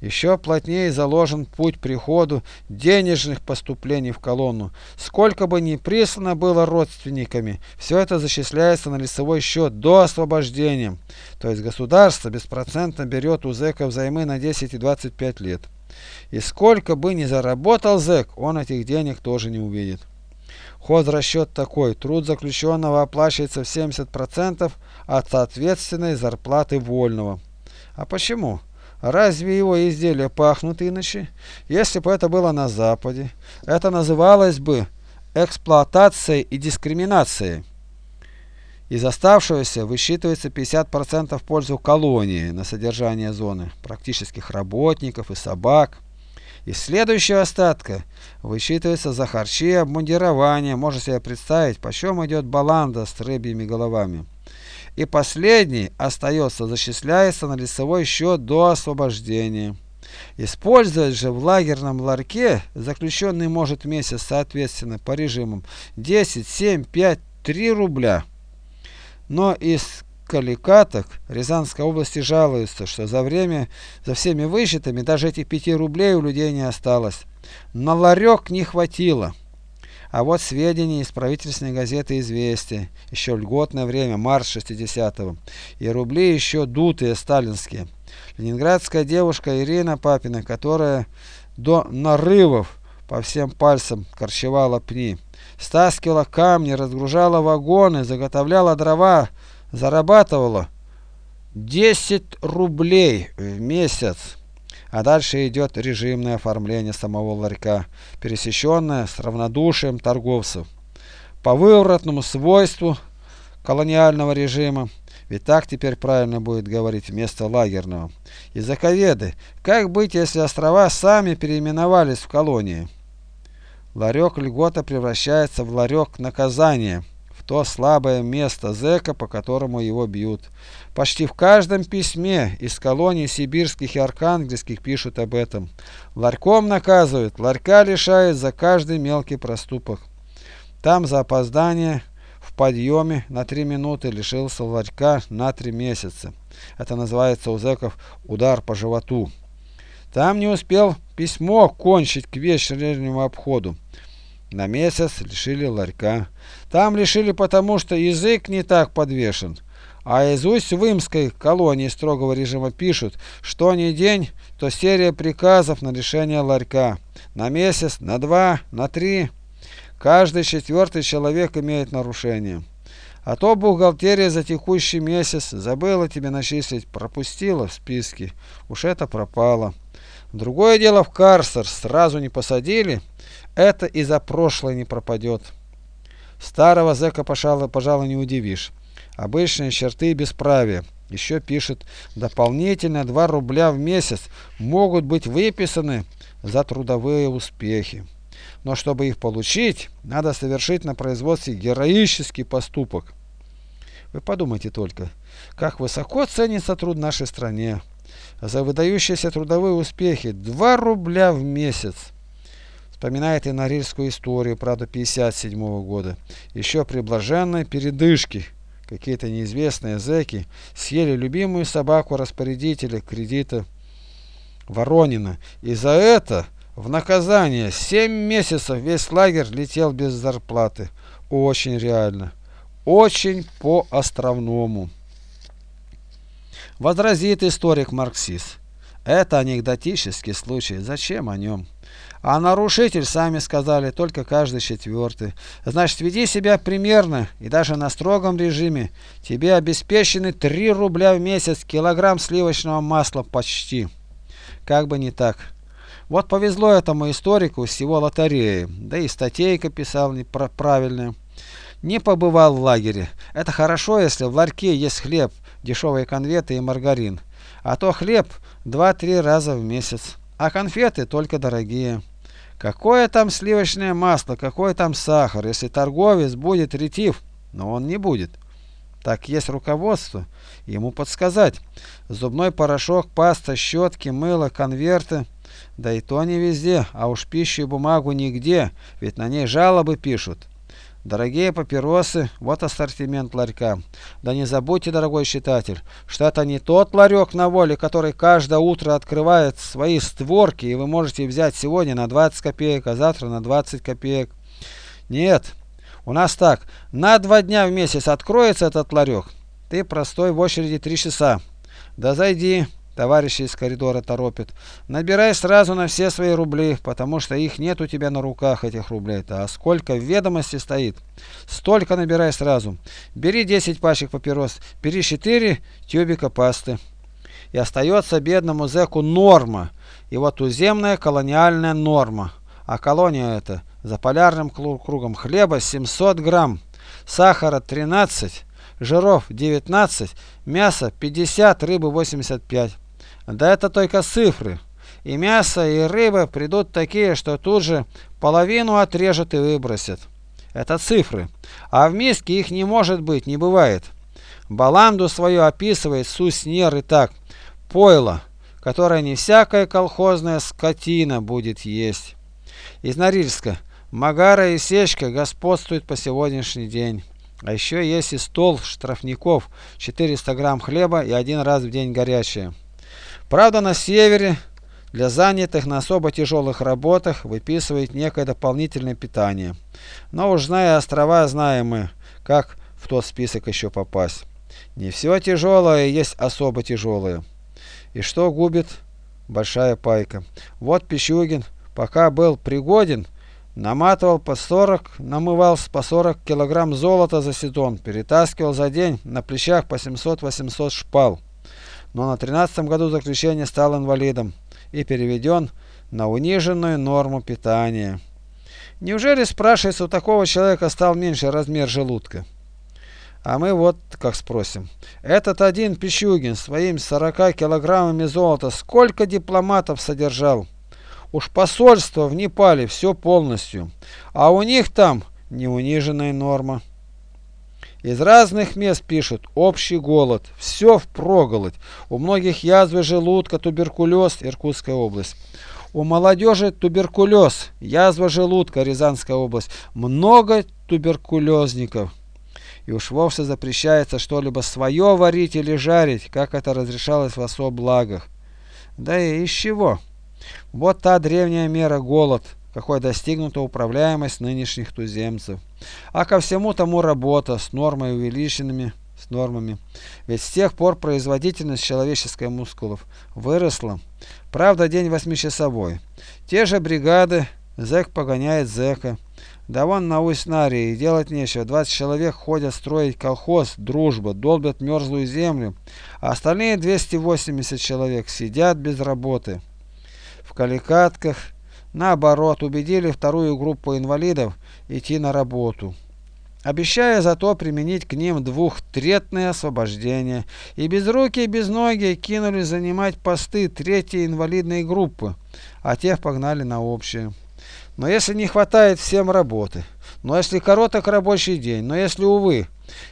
Еще плотнее заложен путь приходу денежных поступлений в колонну. Сколько бы ни прислано было родственниками, все это зачисляется на лицевой счет до освобождения. То есть государство беспроцентно берет у зэка взаймы на 10 и 25 лет. И сколько бы ни заработал зэк, он этих денег тоже не увидит. Ход расчет такой. Труд заключенного оплачивается в 70% от соответственной зарплаты вольного. А почему? Разве его изделия пахнут иначе? Если бы это было на Западе, это называлось бы эксплуатацией и дискриминацией. Из оставшегося высчитывается 50% в пользу колонии на содержание зоны, практических работников и собак. Из следующего остатка высчитывается за харчи и обмундирование. Можно себе представить, почем идет баланда с рыбьими головами и последний остается зачисляется на лицевой счет до освобождения. Использовать же в лагерном ларьке заключенный может месяц соответственно по режимам 10, 7, 5, 3 рубля. Но из Каликаток Рязанской области жалуются, что за время, за всеми высчетами даже этих 5 рублей у людей не осталось. На ларек не хватило. А вот сведения из правительственной газеты «Известия». Еще льготное время, март 60-го. И рубли еще дутые сталинские. Ленинградская девушка Ирина Папина, которая до нарывов по всем пальцам корчевала пни, стаскивала камни, разгружала вагоны, заготовляла дрова, зарабатывала 10 рублей в месяц. А дальше идет режимное оформление самого ларька, пересеченное с равнодушием торговцев. По выворотному свойству колониального режима, ведь так теперь правильно будет говорить вместо лагерного. Языковеды, как быть, если острова сами переименовались в колонии? Ларек льгота превращается в ларек наказания то слабое место зэка, по которому его бьют. Почти в каждом письме из колоний сибирских и архангельских пишут об этом. Ларьком наказывают, ларька лишают за каждый мелкий проступок. Там за опоздание в подъеме на три минуты лишился ларька на три месяца. Это называется у зэков удар по животу. Там не успел письмо кончить к вечернему обходу. На месяц лишили ларька. Там лишили потому, что язык не так подвешен. А из Усть-Вымской колонии строгого режима пишут, что не день, то серия приказов на лишение ларька. На месяц, на два, на три. Каждый четвертый человек имеет нарушение. А то бухгалтерия за текущий месяц забыла тебе начислить, пропустила в списке. Уж это пропало. Другое дело в карцер сразу не посадили, это и за прошлое не пропадет. Старого зэка, пожалуй, пожалуй, не удивишь. Обычные черты бесправия. Еще пишет, дополнительно 2 рубля в месяц могут быть выписаны за трудовые успехи. Но чтобы их получить, надо совершить на производстве героический поступок. Вы подумайте только, как высоко ценится труд в нашей стране. За выдающиеся трудовые успехи 2 рубля в месяц. Вспоминает и Норильскую историю, правда, 57 -го года. Еще при блаженной передышке какие-то неизвестные зэки съели любимую собаку распорядителя кредита Воронина. И за это в наказание 7 месяцев весь лагерь летел без зарплаты. Очень реально. Очень по-островному. Возразит историк-марксист. Это анекдотический случай. Зачем о нем? А нарушитель, сами сказали, только каждый четвертый. Значит, веди себя примерно и даже на строгом режиме. Тебе обеспечены 3 рубля в месяц, килограмм сливочного масла почти. Как бы не так. Вот повезло этому историку с его лотереей. Да и статейка писал неправильная. Не побывал в лагере. Это хорошо, если в ларьке есть хлеб, дешевые конфеты и маргарин. А то хлеб 2-3 раза в месяц а конфеты только дорогие. Какое там сливочное масло, какой там сахар, если торговец будет ретив, но он не будет. Так есть руководство, ему подсказать. Зубной порошок, паста, щетки, мыло, конверты. Да и то не везде, а уж пищу и бумагу нигде, ведь на ней жалобы пишут. Дорогие папиросы, вот ассортимент ларька. Да не забудьте, дорогой читатель, что это не тот ларек на воле, который каждое утро открывает свои створки, и вы можете взять сегодня на 20 копеек, а завтра на 20 копеек. Нет, у нас так, на два дня в месяц откроется этот ларек. Ты простой в очереди три часа. Да зайди, Товарищи из коридора торопят. Набирай сразу на все свои рубли, потому что их нет у тебя на руках, этих рублей-то. А сколько в ведомости стоит, столько набирай сразу. Бери 10 пачек папирос, бери 4 тюбика пасты. И остается бедному зэку норма. Его туземная колониальная норма. А колония это за полярным кругом хлеба 700 грамм, сахара 13, жиров 19, мяса 50, рыбы 85. Да это только цифры. И мясо, и рыба придут такие, что тут же половину отрежут и выбросят. Это цифры. А в миске их не может быть, не бывает. Баланду свою описывает Суснер и так. Пойло, которое не всякая колхозная скотина будет есть. Из Норильска. Магара и сечка господствуют по сегодняшний день. А еще есть и стол штрафников, 400 грамм хлеба и один раз в день горячее. Правда, на севере для занятых на особо тяжелых работах выписывают некое дополнительное питание. Но уж зная острова, знаем мы, как в тот список еще попасть. Не все тяжелое есть особо тяжелое. И что губит? Большая пайка. Вот Пищугин, пока был пригоден, наматывал по 40, намывал по 40 килограмм золота за сезон, перетаскивал за день на плечах по 700-800 шпал. Но на 13 году заключения стал инвалидом и переведен на униженную норму питания. Неужели, спрашивается, у такого человека стал меньше размер желудка? А мы вот как спросим. Этот один Пищугин своими 40 килограммами золота сколько дипломатов содержал? Уж посольство в Непале все полностью. А у них там неуниженная норма. Из разных мест пишут общий голод, все впроголодь. У многих язвы желудка, туберкулез, Иркутская область. У молодежи туберкулез, язва желудка, Рязанская область. Много туберкулезников. И уж вовсе запрещается что-либо свое варить или жарить, как это разрешалось в особ благах. Да и из чего? Вот та древняя мера голод, какой достигнута управляемость нынешних туземцев. А ко всему тому работа с нормой увеличенными с нормами. Ведь с тех пор производительность человеческих мускулов выросла. Правда, день восьмичасовой. Те же бригады, зэк погоняет зэка. Да вон на Уснарии делать нечего. 20 человек ходят строить колхоз, дружба, долбят мерзлую землю, а остальные 280 человек сидят без работы. В каликатках, наоборот, убедили вторую группу инвалидов идти на работу обещая зато применить к ним двухтретное освобождение, и без руки и без ноги кинулись занимать посты третьей инвалидной группы, а тех погнали на общее. Но если не хватает всем работы, но если короток рабочий день, но если, увы,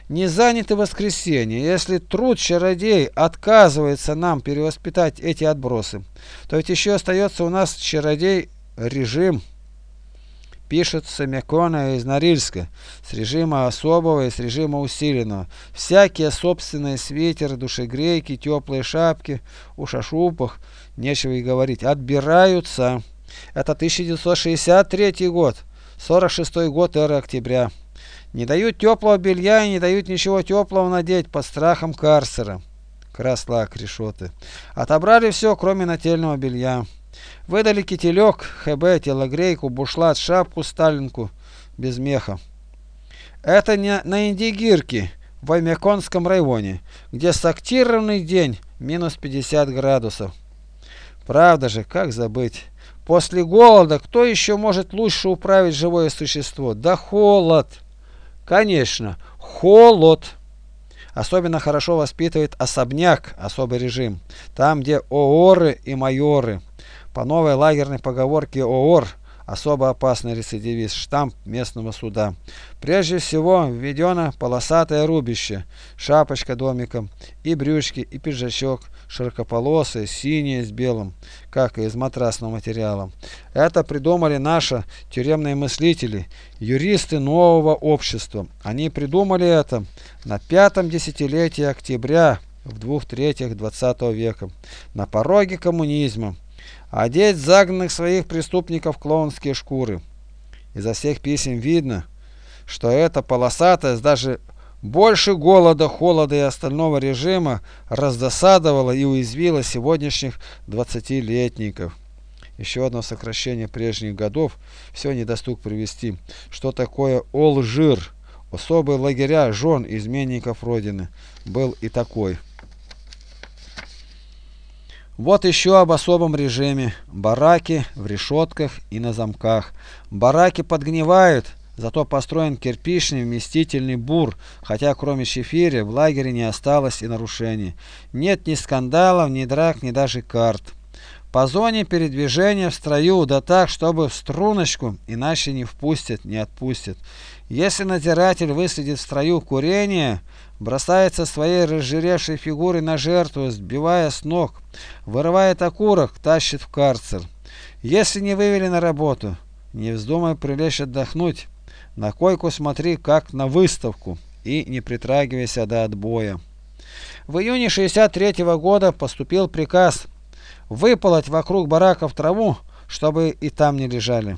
не заняты воскресенье, если труд чародей отказывается нам перевоспитать эти отбросы, то ведь еще остается у нас чародей режим. Пишет Самякона из Норильска, с режима особого и с режима усиленного. Всякие собственные свитеры, душегрейки, теплые шапки, у шашупах, нечего и говорить, отбираются. Это 1963 год, 46 год эры октября. Не дают теплого белья и не дают ничего теплого надеть под страхом карцера. Красла решеты. Отобрали все, кроме нательного белья. Выдали кителек, ХБ, телогрейку, бушлат, шапку, сталинку без меха. Это не на Индигирке, в Аймяконском районе, где сактированный день минус 50 градусов. Правда же, как забыть? После голода кто еще может лучше управить живое существо? Да холод! Конечно, холод! Особенно хорошо воспитывает особняк, особый режим. Там, где ооры и майоры. По новой лагерной поговорке ООР особо опасный рецидивист, штамп местного суда. Прежде всего введено полосатое рубище, шапочка домиком, и брючки, и пиджачок, широкополосые, синие с белым, как и из матрасного материала. Это придумали наши тюремные мыслители, юристы нового общества. Они придумали это на пятом десятилетии октября в двух третьих 20 века, на пороге коммунизма одеть загнанных своих преступников клоунские шкуры. Изо всех писем видно, что эта полосатость даже больше голода, холода и остального режима раздосадовала и уязвила сегодняшних двадцатилетников. Еще одно сокращение прежних годов, все недоступ привести. Что такое Олжир? Особые лагеря жен изменников Родины. Был и такой. Вот еще об особом режиме. Бараки в решетках и на замках. Бараки подгнивают, зато построен кирпичный вместительный бур, хотя кроме шифиря в лагере не осталось и нарушений. Нет ни скандалов, ни драк, ни даже карт. По зоне передвижения в строю, да так, чтобы в струночку, иначе не впустят, не отпустят. Если надзиратель выследит в строю курение, бросается своей разжиревшей фигурой на жертву, сбивая с ног, вырывает окурок, тащит в карцер. Если не вывели на работу, не вздумай прилечь отдохнуть. На койку смотри, как на выставку, и не притрагивайся до отбоя. В июне 63 -го года поступил приказ выполоть вокруг бараков траву, чтобы и там не лежали.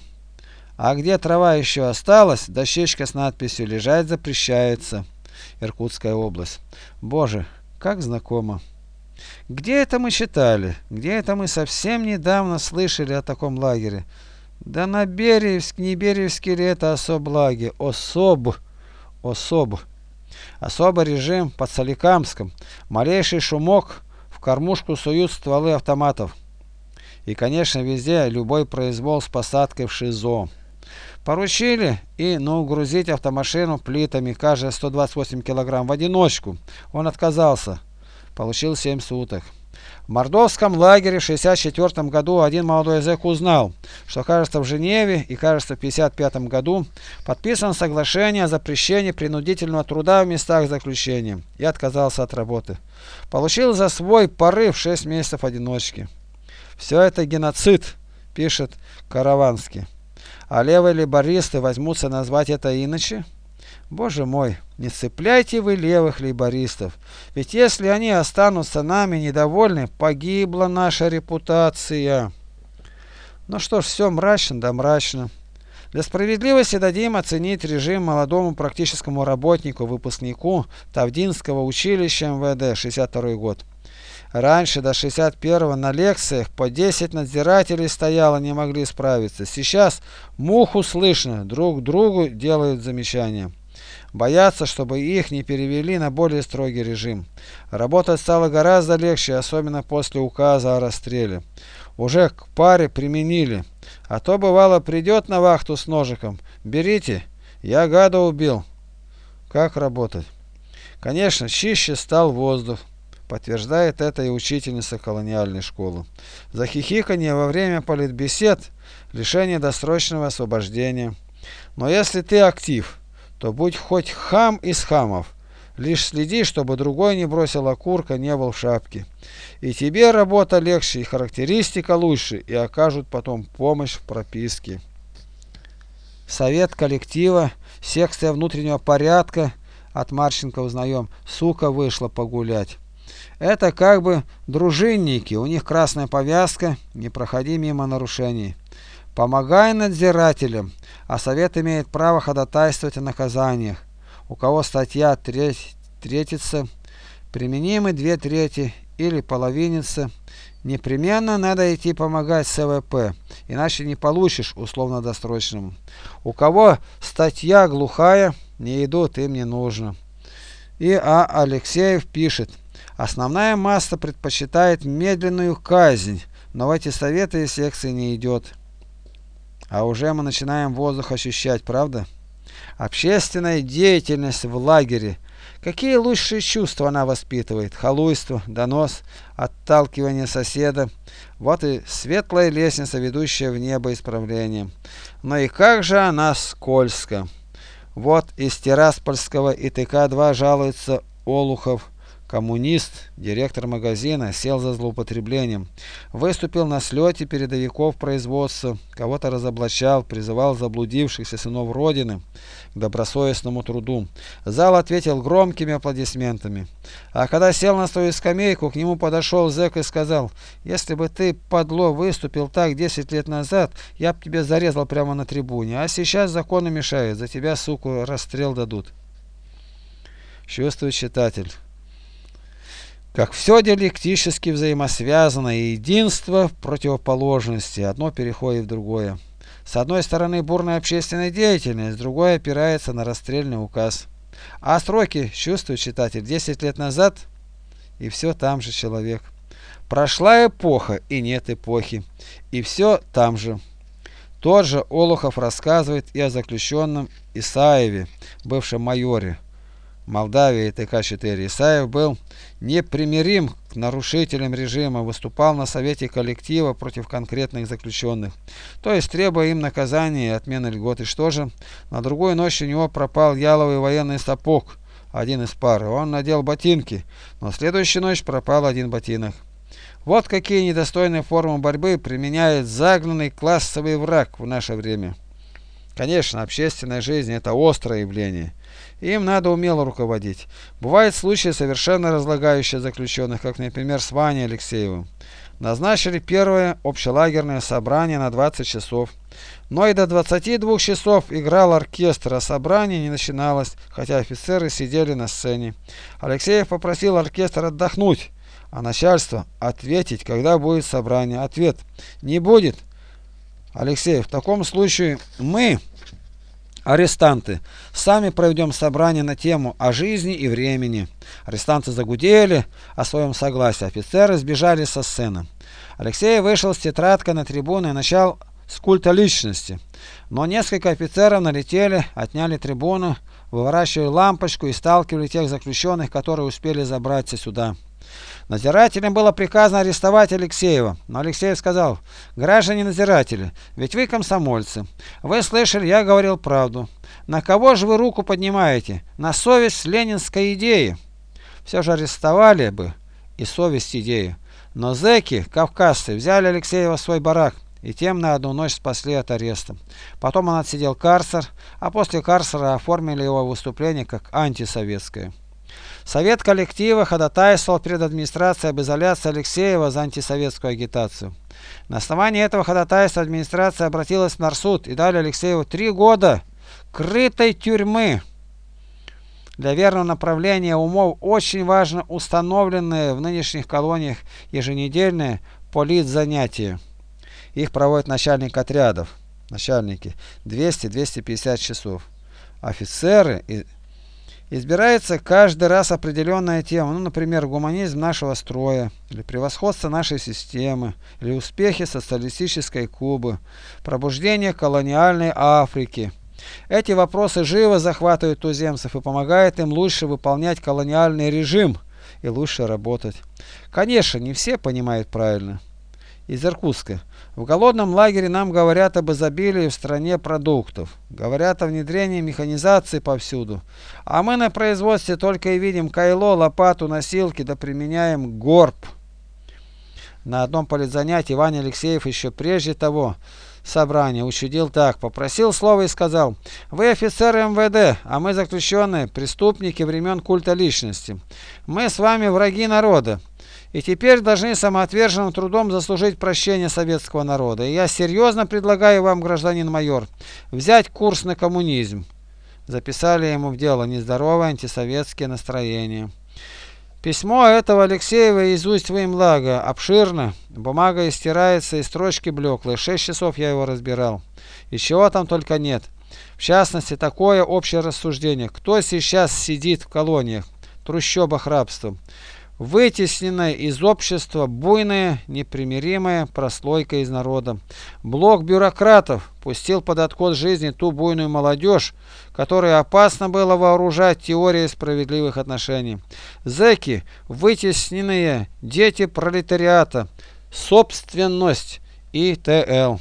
А где трава еще осталась, дощечка с надписью «Лежать запрещается». Иркутская область. Боже, как знакомо. Где это мы читали? Где это мы совсем недавно слышали о таком лагере? Да на Бериевск, не Бериевский ли это особлаги? Особ, особ. Особый режим под Соликамском. Малейший шумок в кормушку суют стволы автоматов. И, конечно, везде любой произвол с посадкой в ШИЗО. Поручили и ну грузить автомашину плитами, каждая 128 килограмм в одиночку. Он отказался. Получил 7 суток. В мордовском лагере в 1964 году один молодой язык узнал, что, кажется, в Женеве и, кажется, в 1955 году подписано соглашение о запрещении принудительного труда в местах заключения и отказался от работы. Получил за свой порыв 6 месяцев одиночки. Все это геноцид, пишет Караванский. А левые либористы возьмутся назвать это иначе? Боже мой, не цепляйте вы левых лейбористов, ведь если они останутся нами недовольны, погибла наша репутация. Ну что ж, все мрачно да мрачно. Для справедливости дадим оценить режим молодому практическому работнику, выпускнику Тавдинского училища МВД, 62 год. Раньше до 61-го на лекциях по 10 надзирателей стояло, не могли справиться. Сейчас муху слышно, друг другу делают замечания. Боятся, чтобы их не перевели на более строгий режим. Работать стало гораздо легче, особенно после указа о расстреле. Уже к паре применили. А то бывало придет на вахту с ножиком. Берите, я гада убил. Как работать? Конечно, чище стал воздух. Подтверждает это и учительница колониальной школы. За хихиканье во время политбесед лишение досрочного освобождения. Но если ты актив, то будь хоть хам из хамов, лишь следи, чтобы другой не бросил окурка, не был в шапке. И тебе работа легче, и характеристика лучше, и окажут потом помощь в прописке. Совет коллектива, секция внутреннего порядка, от Марченко узнаем, сука вышла погулять. Это как бы дружинники, у них красная повязка, не проходи мимо нарушений. Помогай надзирателям, а совет имеет право ходатайствовать о наказаниях. У кого статья треть, третится, применимы две трети или половинится, непременно надо идти помогать СВП, иначе не получишь условно-досрочному. У кого статья глухая, не идут, им не нужно. И А. Алексеев пишет, основная масса предпочитает медленную казнь, но в эти советы и секции не идет. А уже мы начинаем воздух ощущать, правда? Общественная деятельность в лагере. Какие лучшие чувства она воспитывает? Халуйство, донос, отталкивание соседа. Вот и светлая лестница, ведущая в небо исправления. Но и как же она скользко. Вот из Тираспольского ИТК-2 жалуется Олухов. Коммунист, директор магазина, сел за злоупотреблением. Выступил на слете передовиков производства, кого-то разоблачал, призывал заблудившихся сынов Родины к добросовестному труду. Зал ответил громкими аплодисментами. А когда сел на свою скамейку, к нему подошел зэк и сказал, «Если бы ты, подло, выступил так 10 лет назад, я бы тебя зарезал прямо на трибуне, а сейчас законы мешают, за тебя, суку, расстрел дадут». Чувствует читатель как все диалектически взаимосвязано и единство противоположности, одно переходит в другое. С одной стороны бурная общественная деятельность, с другой опирается на расстрельный указ. А сроки, чувствует читатель, 10 лет назад, и все там же человек. Прошла эпоха, и нет эпохи, и все там же. Тот же Олухов рассказывает и о заключенном Исаеве, бывшем майоре. Молдавии ТК-4 Исаев был непримирим к нарушителям режима, выступал на совете коллектива против конкретных заключенных, то есть требуя им наказания и отмены льгот. И что же? На другую ночь у него пропал яловый военный сапог, один из пары. Он надел ботинки, но следующую ночь пропал один ботинок. Вот какие недостойные формы борьбы применяет загнанный классовый враг в наше время. Конечно, общественная жизнь – это острое явление. Им надо умело руководить. Бывают случаи, совершенно разлагающие заключенных, как, например, с Ваней Алексеевым. Назначили первое общелагерное собрание на 20 часов. Но и до 22 часов играл оркестр, а собрание не начиналось, хотя офицеры сидели на сцене. Алексеев попросил оркестр отдохнуть, А начальство ответить, когда будет собрание. Ответ не будет. Алексей, в таком случае мы, арестанты, сами проведем собрание на тему о жизни и времени. Арестанты загудели о своем согласии. Офицеры сбежали со сцены. Алексей вышел с тетрадкой на трибуну и начал с культа личности. Но несколько офицеров налетели, отняли трибуну, выворачивали лампочку и сталкивали тех заключенных, которые успели забраться сюда. Надзирателям было приказано арестовать Алексеева, но Алексеев сказал, граждане надзиратели, ведь вы комсомольцы. Вы слышали, я говорил правду. На кого же вы руку поднимаете? На совесть ленинской идеи. Все же арестовали бы и совесть идеи. Но зэки, кавказцы, взяли Алексеева в свой барак и тем на одну ночь спасли от ареста. Потом он отсидел карцер, а после карцера оформили его выступление как антисоветское. Совет коллектива ходатайствовал перед администрацией об изоляции Алексеева за антисоветскую агитацию. На основании этого ходатайства администрация обратилась в Нарсуд и дали Алексееву три года крытой тюрьмы. Для верного направления умов очень важно установленные в нынешних колониях еженедельные политзанятия. Их проводит начальник отрядов, начальники, 200-250 часов. Офицеры и Избирается каждый раз определенная тема, ну, например, гуманизм нашего строя, или превосходство нашей системы, или успехи социалистической Кубы, пробуждение колониальной Африки. Эти вопросы живо захватывают туземцев и помогают им лучше выполнять колониальный режим и лучше работать. Конечно, не все понимают правильно. Из Иркутска. В голодном лагере нам говорят об изобилии в стране продуктов. Говорят о внедрении механизации повсюду. А мы на производстве только и видим кайло, лопату, носилки, да применяем горб. На одном политзанятии Иван Алексеев еще прежде того собрания учудил так. Попросил слова и сказал, вы офицеры МВД, а мы заключенные, преступники времен культа личности. Мы с вами враги народа и теперь должны самоотверженным трудом заслужить прощение советского народа. И я серьезно предлагаю вам, гражданин майор, взять курс на коммунизм. Записали ему в дело нездоровое антисоветские настроения. Письмо этого Алексеева из Усть-Веймлага обширно, бумага истирается и строчки блеклые. Шесть часов я его разбирал. И чего там только нет. В частности, такое общее рассуждение. Кто сейчас сидит в колониях, трущобах рабства? Вытесненная из общества буйная, непримиримая прослойка из народа. Блок бюрократов пустил под откос жизни ту буйную молодежь, которой опасно было вооружать теорией справедливых отношений. Зэки, вытесненные дети пролетариата, собственность и т.л.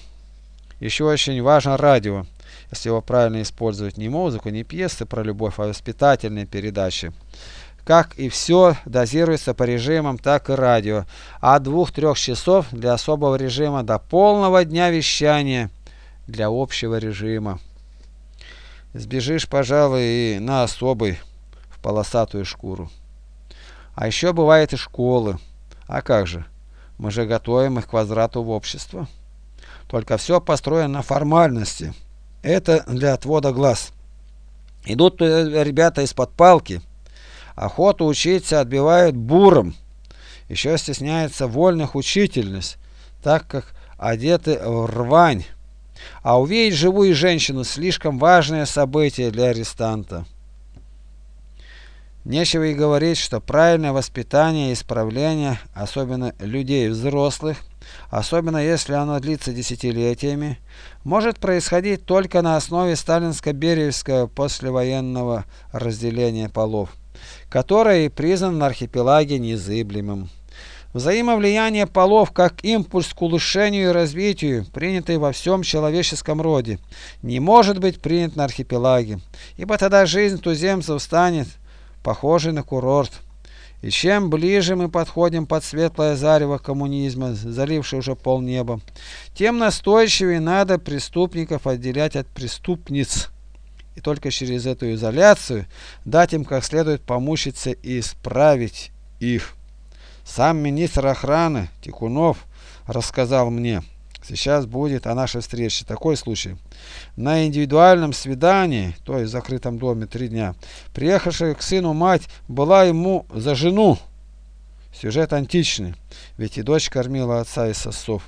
Еще очень важно радио, если его правильно использовать, не музыку, не пьесы про любовь, а воспитательные передачи как и все дозируется по режимам, так и радио. От 2-3 часов для особого режима до полного дня вещания для общего режима. Сбежишь, пожалуй, и на особый в полосатую шкуру. А еще бывает и школы. А как же? Мы же готовим их к возврату в общество. Только все построено на формальности. Это для отвода глаз. Идут э, ребята из-под палки – Охоту учиться отбивают буром. Еще стесняется вольных учительниц, так как одеты в рвань. А увидеть живую женщину слишком важное событие для арестанта. Нечего и говорить, что правильное воспитание и исправление, особенно людей взрослых, особенно если оно длится десятилетиями, может происходить только на основе сталинско-бериевского послевоенного разделения полов которое признано на архипелаге незыблемым. Взаимовлияние полов как импульс к улучшению и развитию, принятый во всем человеческом роде, не может быть принят на архипелаге, ибо тогда жизнь туземцев станет похожей на курорт. И чем ближе мы подходим под светлое зарево коммунизма, залившее уже полнеба, тем настойчивее надо преступников отделять от преступниц и только через эту изоляцию дать им как следует помучиться и исправить их. Сам министр охраны Тикунов рассказал мне, сейчас будет о нашей встрече такой случай. На индивидуальном свидании, то есть в закрытом доме три дня, приехавшая к сыну мать была ему за жену Сюжет античный, ведь и дочь кормила отца из сосов.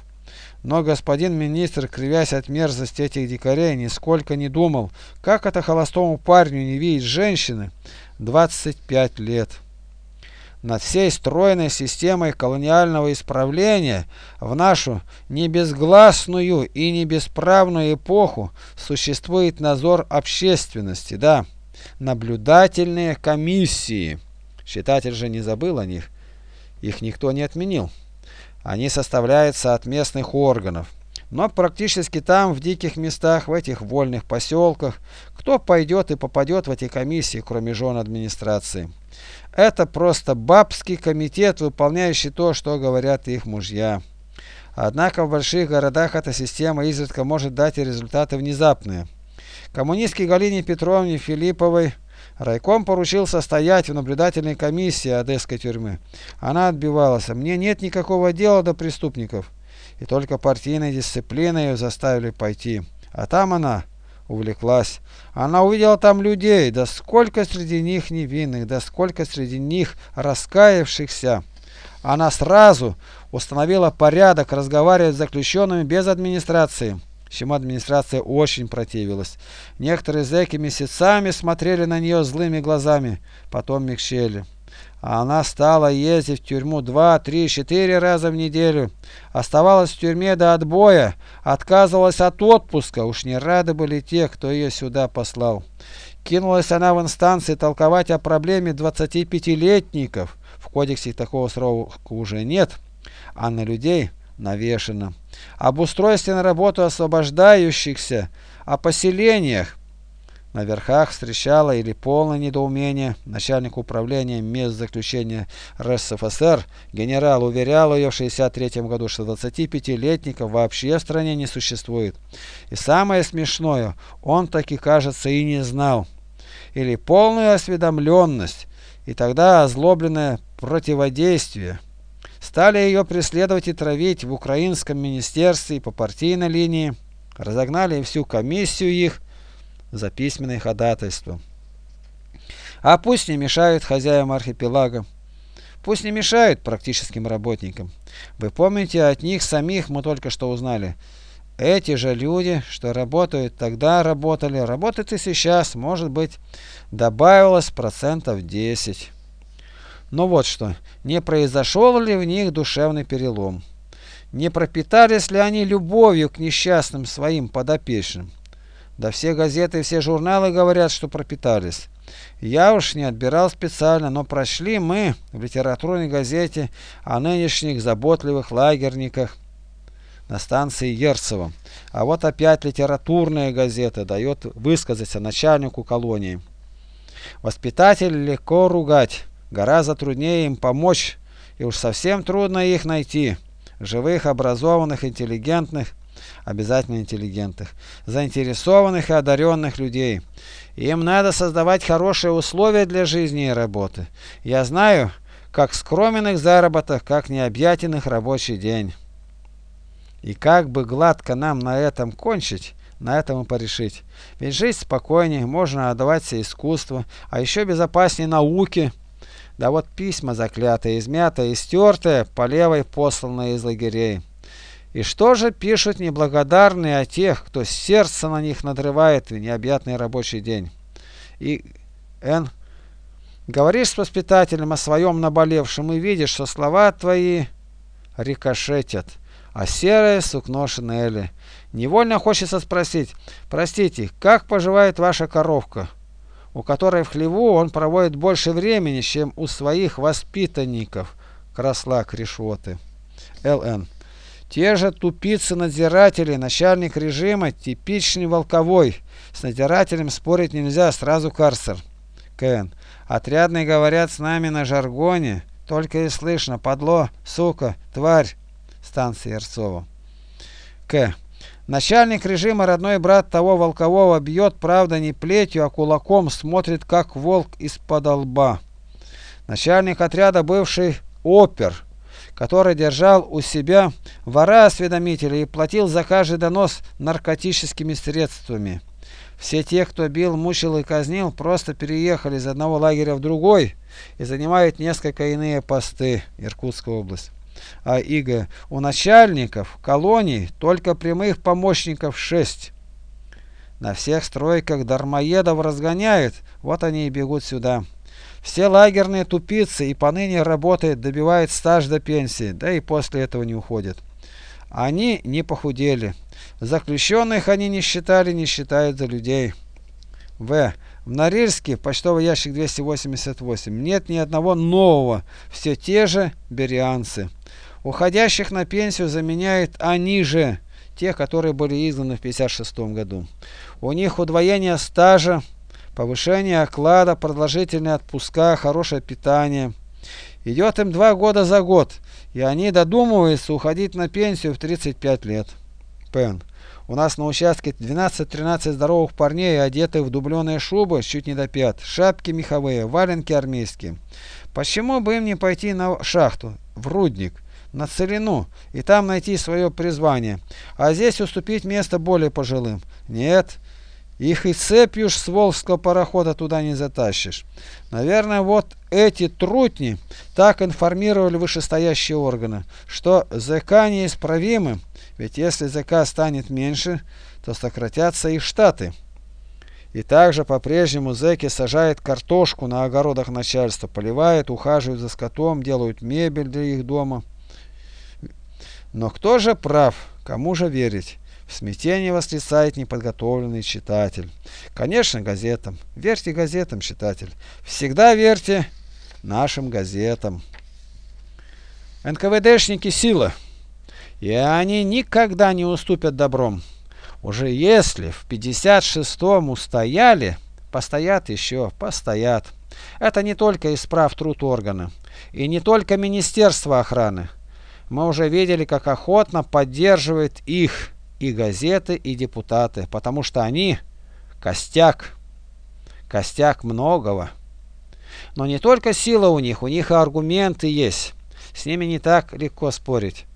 Но господин министр, кривясь от мерзости этих дикарей, нисколько не думал, как это холостому парню не видеть женщины 25 лет. Над всей стройной системой колониального исправления в нашу небезгласную и небесправную эпоху существует надзор общественности, да, наблюдательные комиссии. Читатель же не забыл о них, их никто не отменил. Они составляются от местных органов. Но практически там, в диких местах, в этих вольных поселках, кто пойдет и попадет в эти комиссии, кроме жен администрации? Это просто бабский комитет, выполняющий то, что говорят их мужья. Однако в больших городах эта система изредка может дать и результаты внезапные. Коммунистке Галине Петровне Филипповой райком поручил состоять в наблюдательной комиссии Одесской тюрьмы. Она отбивалась. Мне нет никакого дела до преступников. И только партийной дисциплиной ее заставили пойти. А там она увлеклась. Она увидела там людей, да сколько среди них невинных, да сколько среди них раскаявшихся. Она сразу установила порядок разговаривать с заключенными без администрации, чему администрация очень противилась. Некоторые зэки месяцами смотрели на нее злыми глазами, потом мягчели. А она стала ездить в тюрьму два, три, четыре раза в неделю. Оставалась в тюрьме до отбоя, отказывалась от отпуска. Уж не рады были те, кто ее сюда послал. Кинулась она в инстанции толковать о проблеме 25-летников. В кодексе такого срока уже нет, а на людей навешено. Об устройстве на работу освобождающихся, о поселениях, на верхах встречало или полное недоумение. Начальник управления мест заключения РСФСР генерал уверял ее в 63 году, что 25-летников вообще в стране не существует. И самое смешное, он таки, кажется, и не знал. Или полную осведомленность, и тогда озлобленное противодействие. Стали ее преследовать и травить в украинском министерстве по партийной линии. Разогнали всю комиссию их, за письменное ходатайство. А пусть не мешают хозяевам архипелага. Пусть не мешают практическим работникам. Вы помните, от них самих мы только что узнали. Эти же люди, что работают тогда, работали, работают и сейчас, может быть, добавилось процентов 10. Но вот что, не произошел ли в них душевный перелом? Не пропитались ли они любовью к несчастным своим подопечным? Да все газеты и все журналы говорят, что пропитались. Я уж не отбирал специально, но прошли мы в литературной газете о нынешних заботливых лагерниках на станции Ерцево. А вот опять литературная газета дает высказаться начальнику колонии. Воспитатель легко ругать, гораздо труднее им помочь, и уж совсем трудно их найти. Живых, образованных, интеллигентных, обязательно интеллигентных, заинтересованных и одаренных людей. Им надо создавать хорошие условия для жизни и работы. Я знаю, как скромен их заработок, как необъятен их рабочий день. И как бы гладко нам на этом кончить, на этом и порешить. Ведь жить спокойнее, можно отдаваться искусству, а еще безопаснее науке. Да вот письма заклятые, измятые стертые, по левой посланные из лагерей. И что же пишут неблагодарные о тех, кто сердце на них надрывает в необъятный рабочий день? И Н. Говоришь с воспитателем о своем наболевшем и видишь, что слова твои рикошетят, а серое сукно шинели. Невольно хочется спросить, простите, как поживает ваша коровка, у которой в хлеву он проводит больше времени, чем у своих воспитанников, красла Кришоты. Л.Н. Те же тупицы-надзиратели, начальник режима, типичный волковой. С надзирателем спорить нельзя, сразу карцер. Кен. Отрядные говорят с нами на жаргоне, только и слышно подло, сука, тварь. Станция Ерцова. К. Начальник режима, родной брат того волкового, бьет, правда, не плетью, а кулаком, смотрит, как волк из-под лба. Начальник отряда, бывший опер, который держал у себя вора-осведомителя и платил за каждый донос наркотическими средствами. Все те, кто бил, мучил и казнил, просто переехали из одного лагеря в другой и занимают несколько иные посты. Иркутская область. А ИГ у начальников колоний только прямых помощников шесть. На всех стройках дармоедов разгоняют, вот они и бегут сюда. Все лагерные тупицы и поныне работают, добивают стаж до пенсии, да и после этого не уходят. Они не похудели. Заключенных они не считали, не считают за людей. В. В Норильске, почтовый ящик 288, нет ни одного нового, все те же берианцы. Уходящих на пенсию заменяют они же, те, которые были изгнаны в 56 году. У них удвоение стажа, повышение оклада, продолжительные отпуска, хорошее питание. Идет им два года за год, и они додумываются уходить на пенсию в 35 лет. Пен. У нас на участке 12-13 здоровых парней, одетых в дубленые шубы чуть не до пят, шапки меховые, валенки армейские. Почему бы им не пойти на шахту, в рудник, на целину, и там найти свое призвание, а здесь уступить место более пожилым? Нет, их и цепью ж с Волжского парохода туда не затащишь. Наверное, вот эти трутни так информировали вышестоящие органы, что ЗК неисправимы, ведь если ЗК станет меньше, то сократятся их штаты. И также по-прежнему зэки сажают картошку на огородах начальства, поливают, ухаживают за скотом, делают мебель для их дома. Но кто же прав, кому же верить? В смятении восклицает неподготовленный читатель. Конечно, газетам. Верьте газетам, читатель. Всегда верьте нашим газетам. НКВДшники сила. И они никогда не уступят добром. Уже если в 56-м устояли, постоят еще, постоят. Это не только исправ труд органа. И не только Министерство охраны. Мы уже видели, как охотно поддерживает их и газеты, и депутаты, потому что они костяк, костяк многого. Но не только сила у них, у них и аргументы есть. С ними не так легко спорить.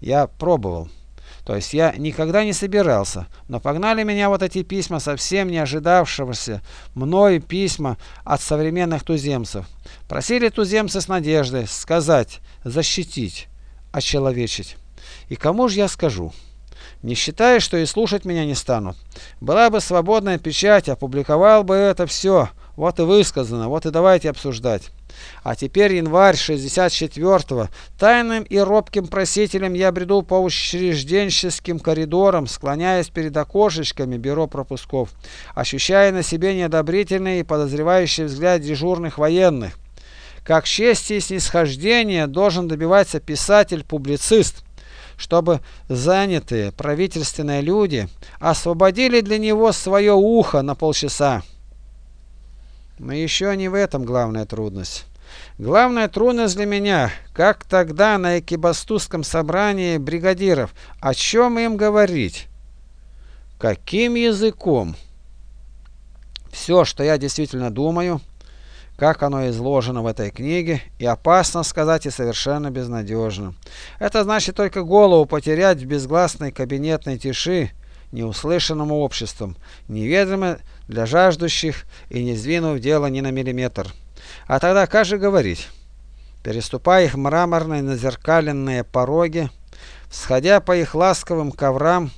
Я пробовал. То есть я никогда не собирался, но погнали меня вот эти письма совсем не ожидавшегося мной письма от современных туземцев. Просили туземцы с надеждой сказать, защитить, очеловечить. И кому же я скажу? не считая, что и слушать меня не станут. Была бы свободная печать, опубликовал бы это все. Вот и высказано, вот и давайте обсуждать. А теперь январь 64-го. Тайным и робким просителем я бреду по учрежденческим коридорам, склоняясь перед окошечками бюро пропусков, ощущая на себе неодобрительный и подозревающий взгляд дежурных военных. Как чести и снисхождения должен добиваться писатель-публицист чтобы занятые правительственные люди освободили для него свое ухо на полчаса. Но еще не в этом главная трудность. Главная трудность для меня, как тогда на экибастузском собрании бригадиров, о чем им говорить? Каким языком? Все, что я действительно думаю, как оно изложено в этой книге, и опасно сказать, и совершенно безнадежно. Это значит только голову потерять в безгласной кабинетной тиши, неуслышанным обществом, неведомо для жаждущих и не сдвинув дело ни на миллиметр. А тогда как же говорить? Переступая их мраморные назеркаленные пороги, сходя по их ласковым коврам,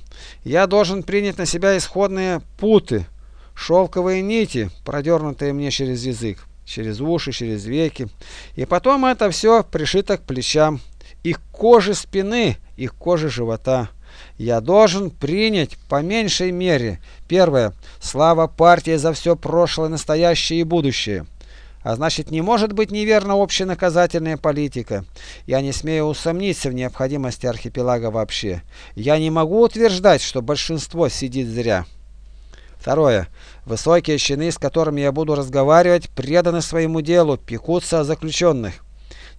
я должен принять на себя исходные путы, шелковые нити, продернутые мне через язык через уши, через веки. И потом это все пришито к плечам, и к коже спины, и к коже живота. Я должен принять по меньшей мере. Первое. Слава партии за все прошлое, настоящее и будущее. А значит, не может быть неверна общенаказательная политика. Я не смею усомниться в необходимости архипелага вообще. Я не могу утверждать, что большинство сидит зря. Второе. Высокие чины, с которыми я буду разговаривать, преданы своему делу, пекутся о заключенных.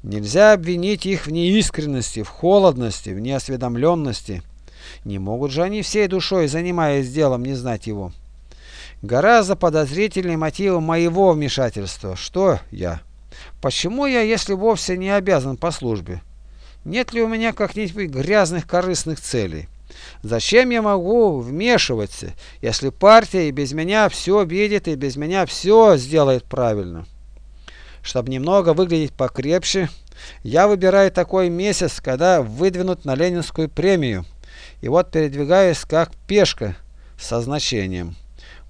Нельзя обвинить их в неискренности, в холодности, в неосведомленности. Не могут же они всей душой, занимаясь делом, не знать его. Гораздо подозрительнее мотивы моего вмешательства. Что я? Почему я, если вовсе не обязан по службе? Нет ли у меня каких-нибудь грязных корыстных целей? Зачем я могу вмешиваться, если партия и без меня все видит и без меня все сделает правильно? Чтобы немного выглядеть покрепче, я выбираю такой месяц, когда выдвинут на Ленинскую премию. И вот передвигаюсь как пешка со значением.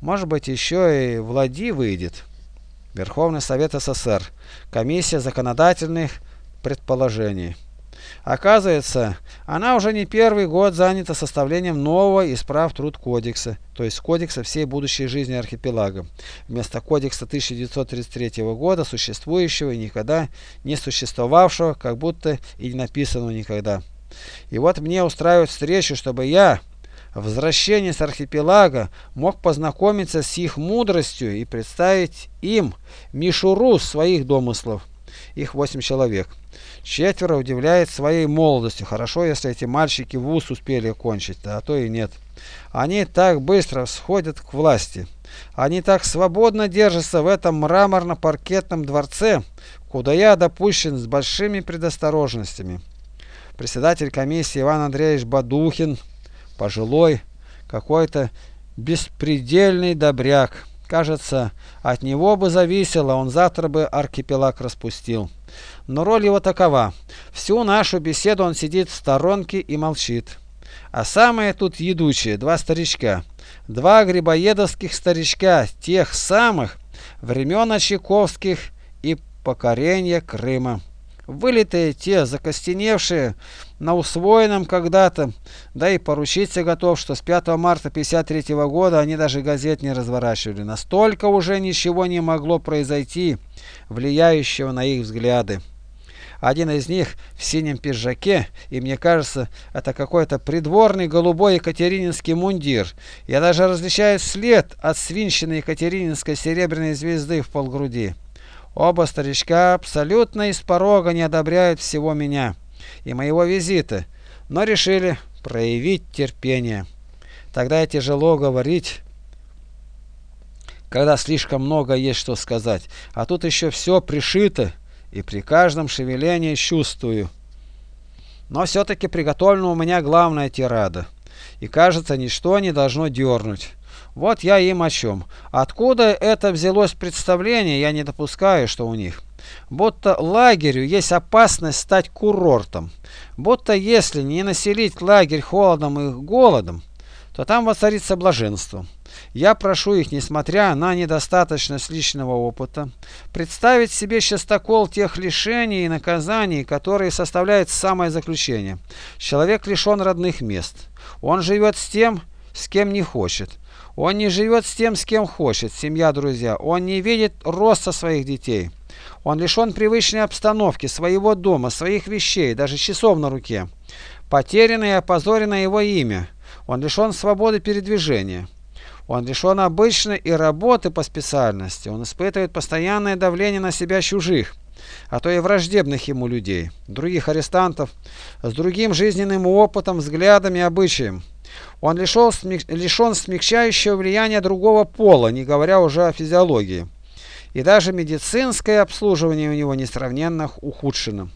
Может быть, еще и Влади выйдет. Верховный Совет СССР. Комиссия законодательных предположений. Оказывается, она уже не первый год занята составлением нового исправ труд кодекса, то есть кодекса всей будущей жизни архипелага, вместо кодекса 1933 года, существующего и никогда не существовавшего, как будто и не написанного никогда. И вот мне устраивают встречу, чтобы я, возвращение с архипелага, мог познакомиться с их мудростью и представить им мишуру своих домыслов. Их восемь человек. Четверо удивляет своей молодостью. Хорошо, если эти мальчики вуз успели окончить, а то и нет. Они так быстро сходят к власти. Они так свободно держатся в этом мраморно-паркетном дворце, куда я допущен с большими предосторожностями. Председатель комиссии Иван Андреевич Бадухин, пожилой, какой-то беспредельный добряк. Кажется, от него бы зависело, он завтра бы архипелаг распустил. Но роль его такова. Всю нашу беседу он сидит в сторонке и молчит. А самое тут едучее – два старичка. Два грибоедовских старичка, тех самых времен Чайковских и покорения Крыма. Вылитые те, закостеневшие, на усвоенном когда-то, да и поручиться готов, что с 5 марта 53 года они даже газет не разворачивали. Настолько уже ничего не могло произойти, влияющего на их взгляды. Один из них в синем пиджаке, и мне кажется, это какой-то придворный голубой екатерининский мундир. Я даже различаю след от свинщины екатерининской серебряной звезды в полгруди. Оба старичка абсолютно из порога не одобряют всего меня и моего визита, но решили проявить терпение. Тогда тяжело говорить, когда слишком много есть что сказать, а тут еще все пришито, и при каждом шевелении чувствую. Но все-таки приготовлена у меня главная тирада, и кажется, ничто не должно дернуть. Вот я им о чем. Откуда это взялось представление, я не допускаю, что у них. Будто лагерю есть опасность стать курортом. Будто если не населить лагерь холодом и голодом, то там воцарится блаженство. Я прошу их, несмотря на недостаточность личного опыта, представить себе частокол тех лишений и наказаний, которые составляют самое заключение. Человек лишен родных мест. Он живет с тем, с кем не хочет. Он не живет с тем, с кем хочет, семья, друзья. Он не видит роста своих детей. Он лишен привычной обстановки, своего дома, своих вещей, даже часов на руке. Потеряно и опозорено его имя. Он лишен свободы передвижения. Он лишен обычной и работы по специальности. Он испытывает постоянное давление на себя чужих, а то и враждебных ему людей, других арестантов, с другим жизненным опытом, взглядами, обычаем. Он лишен смягчающего влияния другого пола, не говоря уже о физиологии. И даже медицинское обслуживание у него несравненно ухудшено.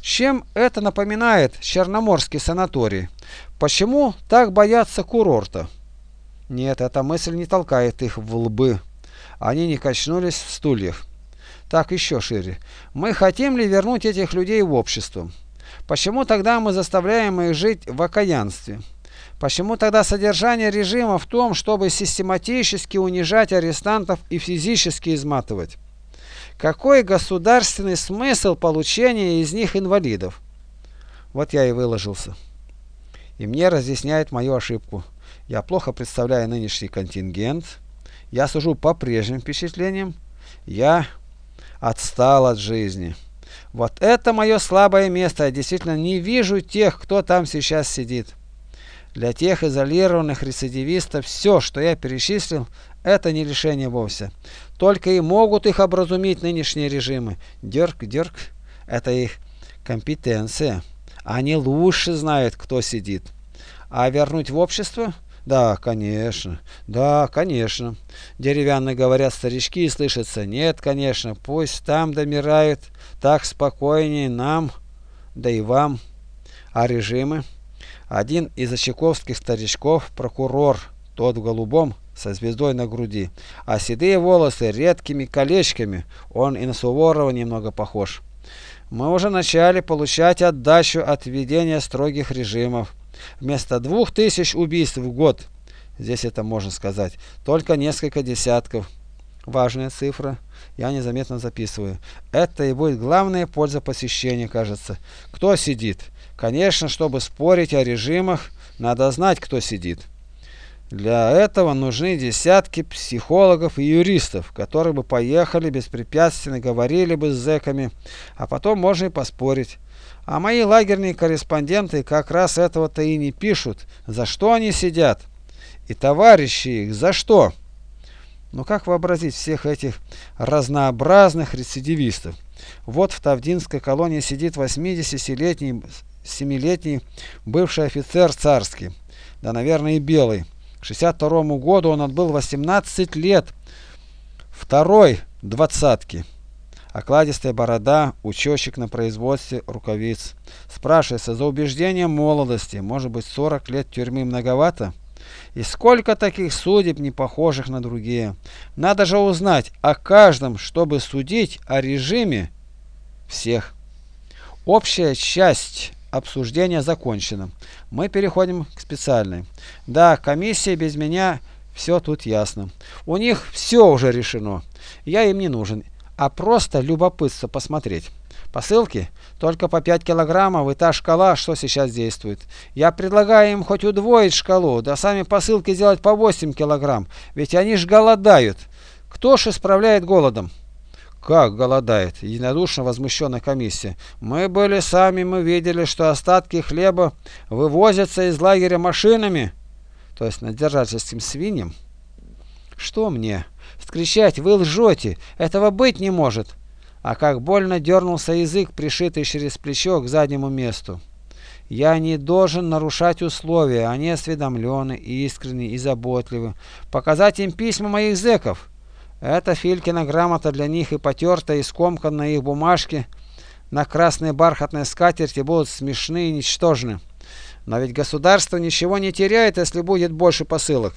Чем это напоминает Черноморский санаторий? Почему так боятся курорта? Нет, эта мысль не толкает их в лбы. Они не качнулись в стульях. Так еще шире. Мы хотим ли вернуть этих людей в общество? Почему тогда мы заставляем их жить в окаянстве? Почему тогда содержание режима в том, чтобы систематически унижать арестантов и физически изматывать? Какой государственный смысл получения из них инвалидов? Вот я и выложился. И мне разъясняет мою ошибку. Я плохо представляю нынешний контингент. Я сужу по прежним впечатлениям. Я отстал от жизни. Вот это мое слабое место. Я действительно не вижу тех, кто там сейчас сидит. Для тех изолированных рецидивистов все, что я перечислил, это не решение вовсе. Только и могут их образумить нынешние режимы. Дерг, дерг, это их компетенция. Они лучше знают, кто сидит. А вернуть в общество? Да, конечно. Да, конечно. Деревянно говорят старички и слышится. Нет, конечно. Пусть там домирают. Так спокойнее нам, да и вам. А режимы? Один из очаковских старичков, прокурор, тот в голубом, со звездой на груди, а седые волосы редкими колечками, он и на Суворова немного похож. Мы уже начали получать отдачу от введения строгих режимов. Вместо двух тысяч убийств в год, здесь это можно сказать, только несколько десятков. Важная цифра, я незаметно записываю. Это и будет главная польза посещения, кажется. Кто сидит? Конечно, чтобы спорить о режимах, надо знать, кто сидит. Для этого нужны десятки психологов и юристов, которые бы поехали беспрепятственно, говорили бы с зэками, а потом можно и поспорить. А мои лагерные корреспонденты как раз этого-то и не пишут. За что они сидят? И товарищи их за что? Ну как вообразить всех этих разнообразных рецидивистов? Вот в Тавдинской колонии сидит 87-летний 7-летний бывший офицер царский, да, наверное, и белый. К 62 году он отбыл 18 лет. Второй двадцатки. Окладистая борода, учетчик на производстве рукавиц. Спрашивается, за убеждение молодости, может быть 40 лет тюрьмы многовато? И сколько таких судеб, не похожих на другие? Надо же узнать о каждом, чтобы судить о режиме всех. Общая часть обсуждение закончено. Мы переходим к специальной. Да, комиссия без меня, все тут ясно. У них все уже решено. Я им не нужен, а просто любопытство посмотреть. Посылки только по 5 килограммов и та шкала, что сейчас действует. Я предлагаю им хоть удвоить шкалу, да сами посылки сделать по 8 килограмм, ведь они ж голодают. Кто ж исправляет голодом? Как голодает? Единодушно возмущена комиссия. Мы были сами, мы видели, что остатки хлеба вывозятся из лагеря машинами, то есть надзирательским свиньям. Что мне? Скричать, вы лжете, этого быть не может. А как больно дернулся язык, пришитый через плечо к заднему месту. Я не должен нарушать условия, они осведомлены, искренни и заботливы. Показать им письма моих зэков. Эта Филькина грамота для них и потертая, и скомканная их бумажки на красной бархатной скатерти будут смешны и ничтожны. Но ведь государство ничего не теряет, если будет больше посылок.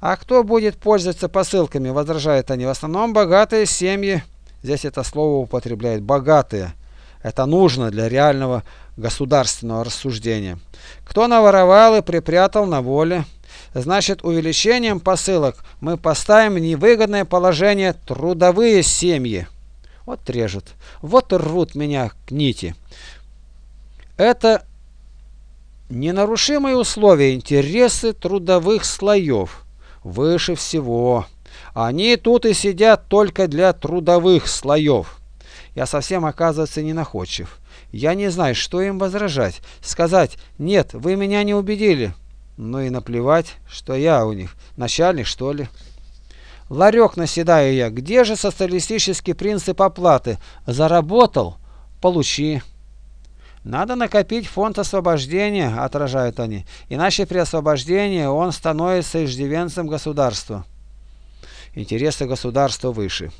А кто будет пользоваться посылками, возражают они. В основном богатые семьи. Здесь это слово употребляют. Богатые. Это нужно для реального государственного рассуждения. Кто наворовал и припрятал на воле. Значит, увеличением посылок мы поставим невыгодное положение трудовые семьи. Вот режут, вот рвут меня к нити. Это ненарушимые условия, интересы трудовых слоев. Выше всего. Они тут и сидят только для трудовых слоев. Я совсем, оказывается, не находчив. Я не знаю, что им возражать. Сказать, нет, вы меня не убедили. Ну и наплевать, что я у них, начальник что ли. Ларек наседаю я, где же социалистический принцип оплаты? Заработал? Получи. Надо накопить фонд освобождения, отражают они, иначе при освобождении он становится иждивенцем государства. Интересы государства выше.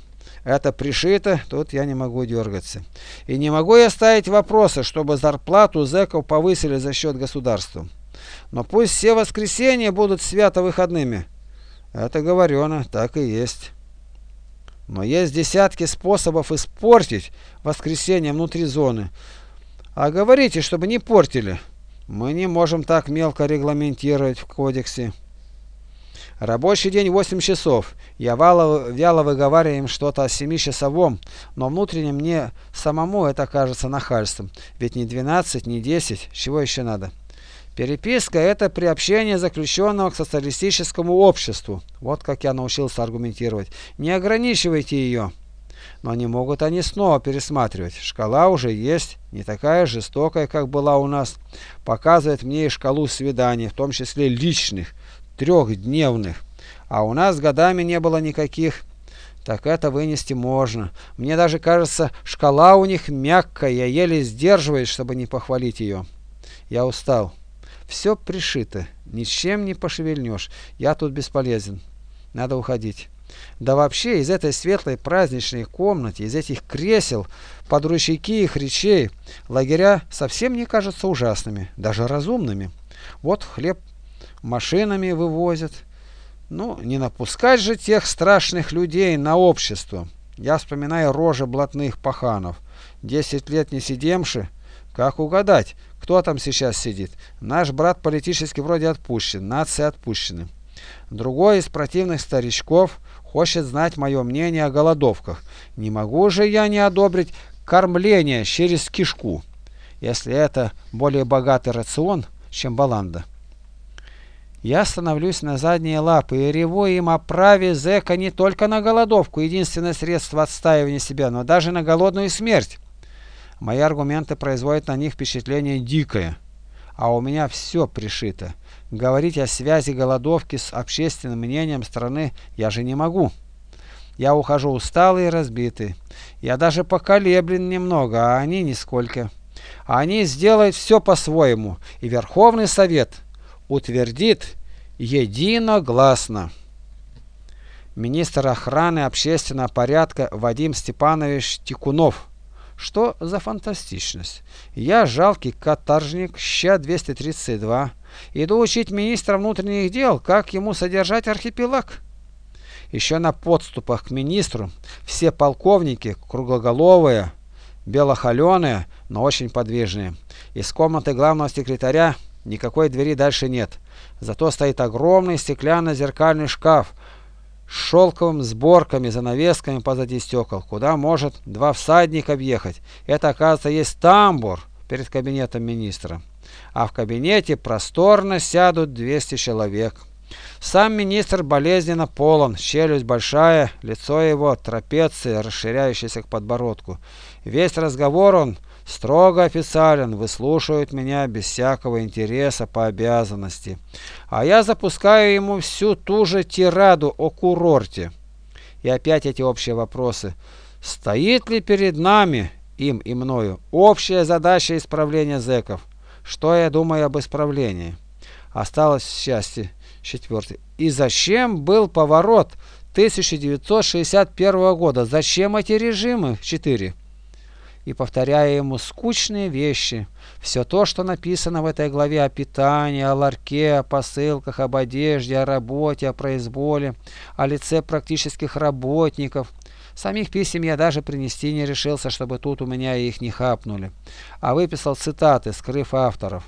Это пришито, тут я не могу дергаться. И не могу я ставить вопросы, чтобы зарплату зэков повысили за счет государства. Но пусть все воскресенья будут свято-выходными. Это говорено, так и есть. Но есть десятки способов испортить воскресенье внутри зоны. А говорите, чтобы не портили. Мы не можем так мелко регламентировать в кодексе. Рабочий день 8 часов. Я вяло, вяло выговариваю им что-то о 7-часовом, но внутренне мне самому это кажется нахальством. Ведь не 12, не 10, чего еще надо? Переписка – это приобщение заключенного к социалистическому обществу. Вот как я научился аргументировать. Не ограничивайте ее. Но не могут они снова пересматривать. Шкала уже есть, не такая жестокая, как была у нас. Показывает мне и шкалу свиданий, в том числе личных, трехдневных. А у нас годами не было никаких. Так это вынести можно. Мне даже кажется, шкала у них мягкая, я еле сдерживаюсь, чтобы не похвалить ее. Я устал. Все пришито, ничем не пошевельнешь. Я тут бесполезен. Надо уходить. Да вообще из этой светлой праздничной комнаты, из этих кресел, под ручейки их речей, лагеря совсем не кажутся ужасными, даже разумными. Вот хлеб машинами вывозят. Ну, не напускать же тех страшных людей на общество. Я вспоминаю рожи блатных паханов. Десять лет не сидемши, как угадать, кто там сейчас сидит? Наш брат политически вроде отпущен, нации отпущены. Другой из противных старичков хочет знать мое мнение о голодовках. Не могу же я не одобрить кормление через кишку, если это более богатый рацион, чем баланда. Я становлюсь на задние лапы и реву им о праве зэка не только на голодовку, единственное средство отстаивания себя, но даже на голодную смерть. Мои аргументы производят на них впечатление дикое, а у меня все пришито. Говорить о связи голодовки с общественным мнением страны я же не могу. Я ухожу усталый и разбитый. Я даже поколеблен немного, а они нисколько. Они сделают все по-своему, и Верховный Совет – утвердит единогласно. Министр охраны общественного порядка Вадим Степанович Тикунов. Что за фантастичность? Я жалкий каторжник, ща 232. Иду учить министра внутренних дел, как ему содержать архипелаг. Еще на подступах к министру все полковники круглоголовые, белохоленые, но очень подвижные. Из комнаты главного секретаря Никакой двери дальше нет. Зато стоит огромный стеклянный зеркальный шкаф с шелковыми сборками, занавесками позади стекол, куда может два всадника въехать. Это, оказывается, есть тамбур перед кабинетом министра. А в кабинете просторно сядут 200 человек. Сам министр болезненно полон, челюсть большая, лицо его трапеция, расширяющаяся к подбородку. Весь разговор он Строго официален, выслушивает меня без всякого интереса по обязанности. А я запускаю ему всю ту же тираду о курорте. И опять эти общие вопросы. Стоит ли перед нами, им и мною, общая задача исправления зэков? Что я думаю об исправлении? Осталось счастье. Четвертый. И зачем был поворот 1961 года? Зачем эти режимы? Четыре и повторяя ему скучные вещи. Все то, что написано в этой главе о питании, о ларьке, о посылках, об одежде, о работе, о произволе, о лице практических работников. Самих писем я даже принести не решился, чтобы тут у меня их не хапнули. А выписал цитаты, скрыв авторов.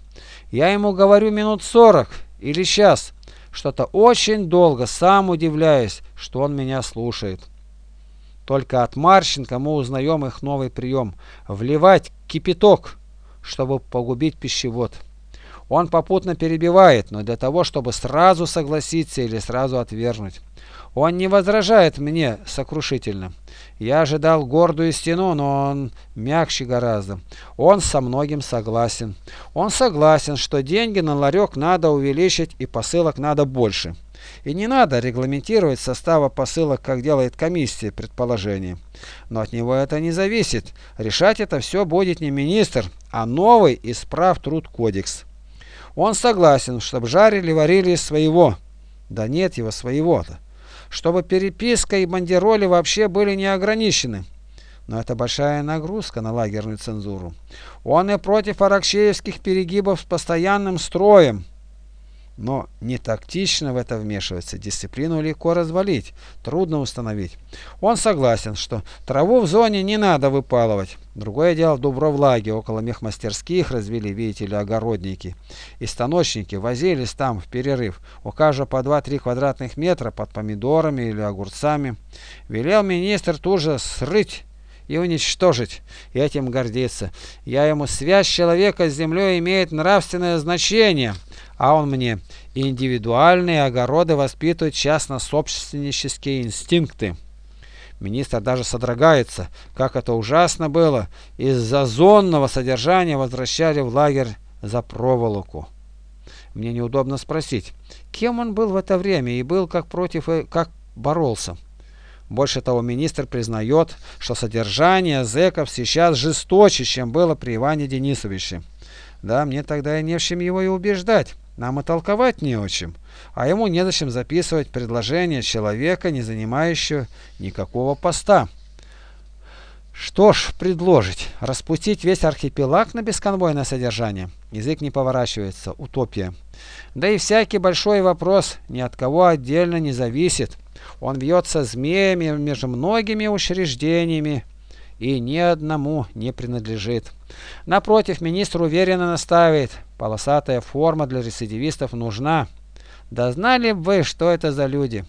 Я ему говорю минут сорок или час. Что-то очень долго, сам удивляюсь, что он меня слушает. Только от Марченко мы узнаем их новый прием – вливать кипяток, чтобы погубить пищевод. Он попутно перебивает, но для того, чтобы сразу согласиться или сразу отвергнуть. Он не возражает мне сокрушительно. Я ожидал гордую стену, но он мягче гораздо. Он со многим согласен. Он согласен, что деньги на ларек надо увеличить и посылок надо больше. И не надо регламентировать состава посылок, как делает комиссия предположений. Но от него это не зависит. Решать это все будет не министр, а новый исправ труд кодекс. Он согласен, чтобы жарили-варили своего. Да нет его своего-то. Чтобы переписка и бандероли вообще были не ограничены. Но это большая нагрузка на лагерную цензуру. Он и против аракчеевских перегибов с постоянным строем. Но не тактично в это вмешиваться, дисциплину легко развалить, трудно установить. Он согласен, что траву в зоне не надо выпалывать. Другое дело в Дубровлаге, около мехмастерских развели, видите ли, огородники. И станочники возились там в перерыв, у каждого по 2-3 квадратных метра под помидорами или огурцами. Велел министр тут же срыть и уничтожить, и этим гордиться. Я ему связь человека с землей имеет нравственное значение – а он мне индивидуальные огороды воспитывают частно-собственнические инстинкты. Министр даже содрогается, как это ужасно было. Из-за зонного содержания возвращали в лагерь за проволоку. Мне неудобно спросить, кем он был в это время и был как против, и как боролся. Больше того, министр признает, что содержание зэков сейчас жесточе, чем было при Иване Денисовиче. Да, мне тогда и не в чем его и убеждать. Нам и толковать не о чем, а ему незачем записывать предложение человека, не занимающего никакого поста. Что ж предложить? Распустить весь архипелаг на бесконвойное содержание? Язык не поворачивается. Утопия. Да и всякий большой вопрос ни от кого отдельно не зависит. Он бьется змеями между многими учреждениями и ни одному не принадлежит. Напротив, министр уверенно настаивает, полосатая форма для рецидивистов нужна. Да знали вы, что это за люди?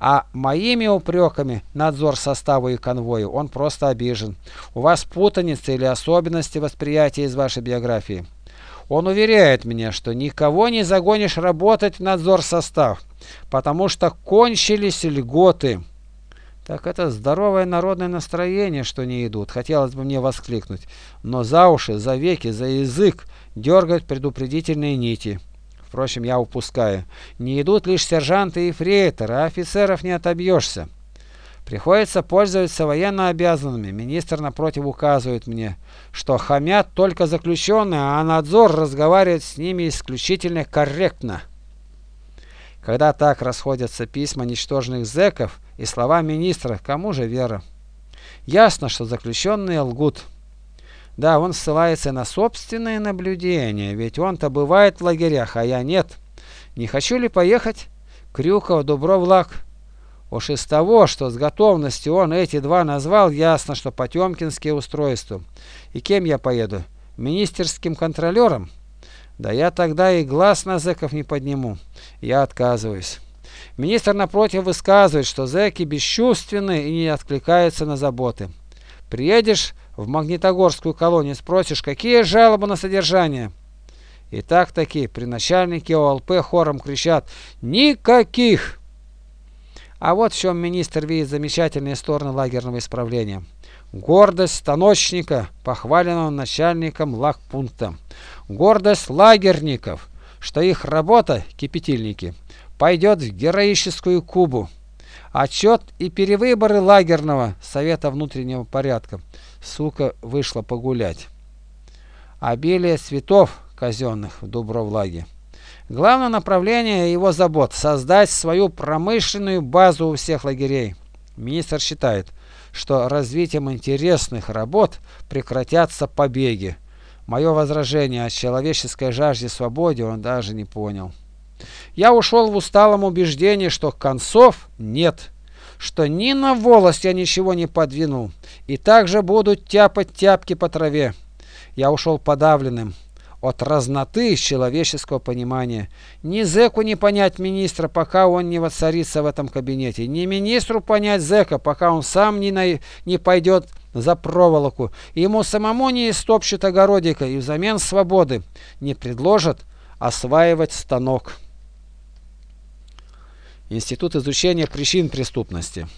А моими упреками надзор состава и конвою он просто обижен. У вас путаница или особенности восприятия из вашей биографии. Он уверяет меня, что никого не загонишь работать в надзор состав, потому что кончились льготы. Так это здоровое народное настроение, что не идут, хотелось бы мне воскликнуть. Но за уши, за веки, за язык дергают предупредительные нити. Впрочем, я упускаю. Не идут лишь сержанты и фрейторы, а офицеров не отобьешься. Приходится пользоваться военно обязанными. Министр напротив указывает мне, что хамят только заключенные, а надзор разговаривает с ними исключительно корректно. Когда так расходятся письма ничтожных зэков и слова министра, кому же вера? Ясно, что заключенные лгут. Да, он ссылается на собственные наблюдения, ведь он-то бывает в лагерях, а я нет. Не хочу ли поехать? Крюков, Дубровлак. Уж из того, что с готовностью он эти два назвал, ясно, что потемкинские устройства. И кем я поеду? Министерским контролером? Да я тогда и глаз на зэков не подниму. Я отказываюсь. Министр напротив высказывает, что зэки бесчувственны и не откликаются на заботы. Приедешь в Магнитогорскую колонию, спросишь, какие жалобы на содержание? И так-таки при начальнике ОЛП хором кричат «Никаких!». А вот в чем министр видит замечательные стороны лагерного исправления. Гордость станочника, похваленного начальником лагпункта. Гордость лагерников, что их работа, кипятильники, пойдет в героическую Кубу. Отчет и перевыборы лагерного совета внутреннего порядка. Сука вышла погулять. Обилие цветов казенных в Дубровлаге. Главное направление его забот – создать свою промышленную базу у всех лагерей. Министр считает, что развитием интересных работ прекратятся побеги. Мое возражение о человеческой жажде свободы он даже не понял. Я ушел в усталом убеждении, что концов нет, что ни на волость я ничего не подвинул, и также будут тяпать тяпки по траве. Я ушел подавленным, от разноты человеческого понимания. Ни зэку не понять министра, пока он не воцарится в этом кабинете. Ни министру понять зэка, пока он сам не, на... не пойдет за проволоку. Ему самому не истопчет огородика и взамен свободы не предложат осваивать станок. Институт изучения причин преступности.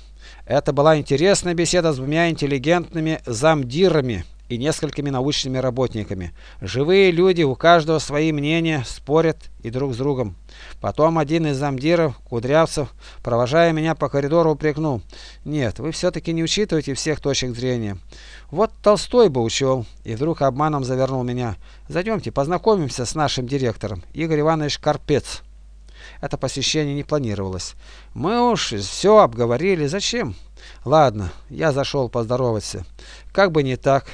Это была интересная беседа с двумя интеллигентными замдирами и несколькими научными работниками. Живые люди, у каждого свои мнения, спорят и друг с другом. Потом один из замдиров, Кудрявцев, провожая меня по коридору, упрекнул. Нет, вы все-таки не учитываете всех точек зрения. Вот Толстой бы учел. И вдруг обманом завернул меня. Зайдемте, познакомимся с нашим директором, Игорь Иванович Карпец. Это посещение не планировалось. Мы уж все обговорили. Зачем? Ладно, я зашел поздороваться. Как бы не так.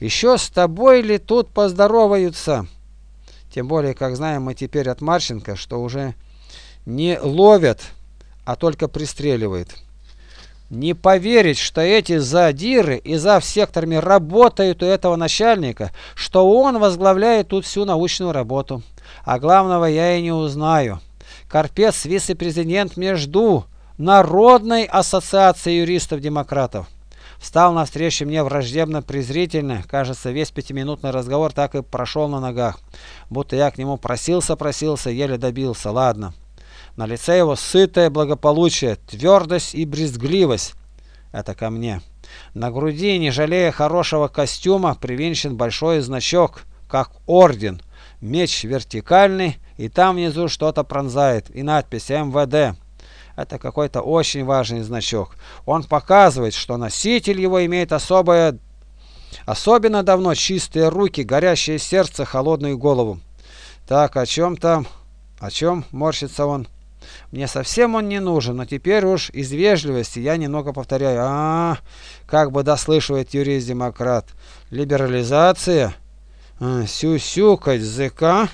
Еще с тобой ли тут поздороваются? Тем более, как знаем мы теперь от Марченко, что уже не ловят, а только пристреливают. Не поверить, что эти задиры и зав секторами работают у этого начальника, что он возглавляет тут всю научную работу. А главного я и не узнаю. Карпец вице-президент между Народной ассоциацией юристов-демократов. Встал навстречу мне враждебно-презрительно. Кажется, весь пятиминутный разговор так и прошел на ногах. Будто я к нему просился-просился, еле добился. Ладно. На лице его сытое благополучие, твердость и брезгливость. Это ко мне. На груди, не жалея хорошего костюма, привинчен большой значок, как орден. Меч вертикальный, и там внизу что-то пронзает, и надпись МВД. Это какой-то очень важный значок. Он показывает, что носитель его имеет особое, особенно давно чистые руки, горящее сердце, холодную голову. Так, о чем там? О чем морщится он? Мне совсем он не нужен, но теперь уж из вежливости я немного повторяю. А, -а, -а как бы дослышивает юрист-демократ. Либерализация? А, сюсюкать ЗК?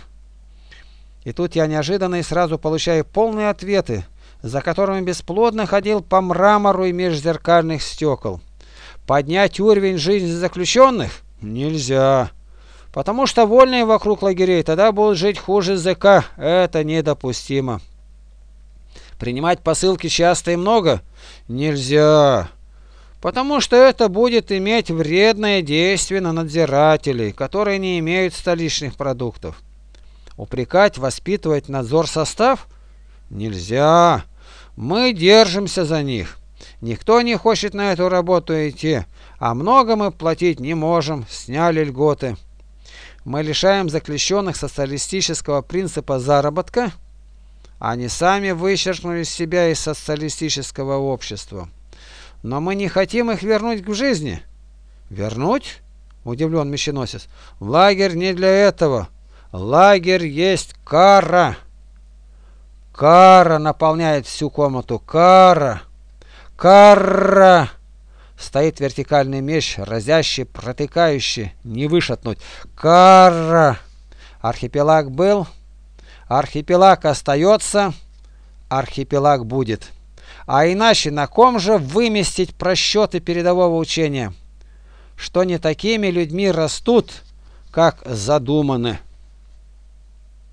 И тут я неожиданно и сразу получаю полные ответы, за которыми бесплодно ходил по мрамору и межзеркальных стекол. Поднять уровень жизни заключенных? Нельзя. Потому что вольные вокруг лагерей тогда будут жить хуже ЗК. Это недопустимо. Принимать посылки часто и много? Нельзя. Потому что это будет иметь вредное действие на надзирателей, которые не имеют столичных продуктов. Упрекать, воспитывать надзор состав? Нельзя. Мы держимся за них. Никто не хочет на эту работу идти, а много мы платить не можем, сняли льготы. Мы лишаем заключенных социалистического принципа заработка, они сами вычеркнули себя из социалистического общества. Но мы не хотим их вернуть к жизни. Вернуть? Удивлен мещеносец. Лагерь не для этого. Лагерь есть кара. Кара наполняет всю комнату. Кара. Кара. Стоит вертикальный меч, разящий, протыкающий, не вышатнуть. Кара. Архипелаг был, архипелаг остается, архипелаг будет. А иначе на ком же выместить просчеты передового учения? Что не такими людьми растут, как задуманы.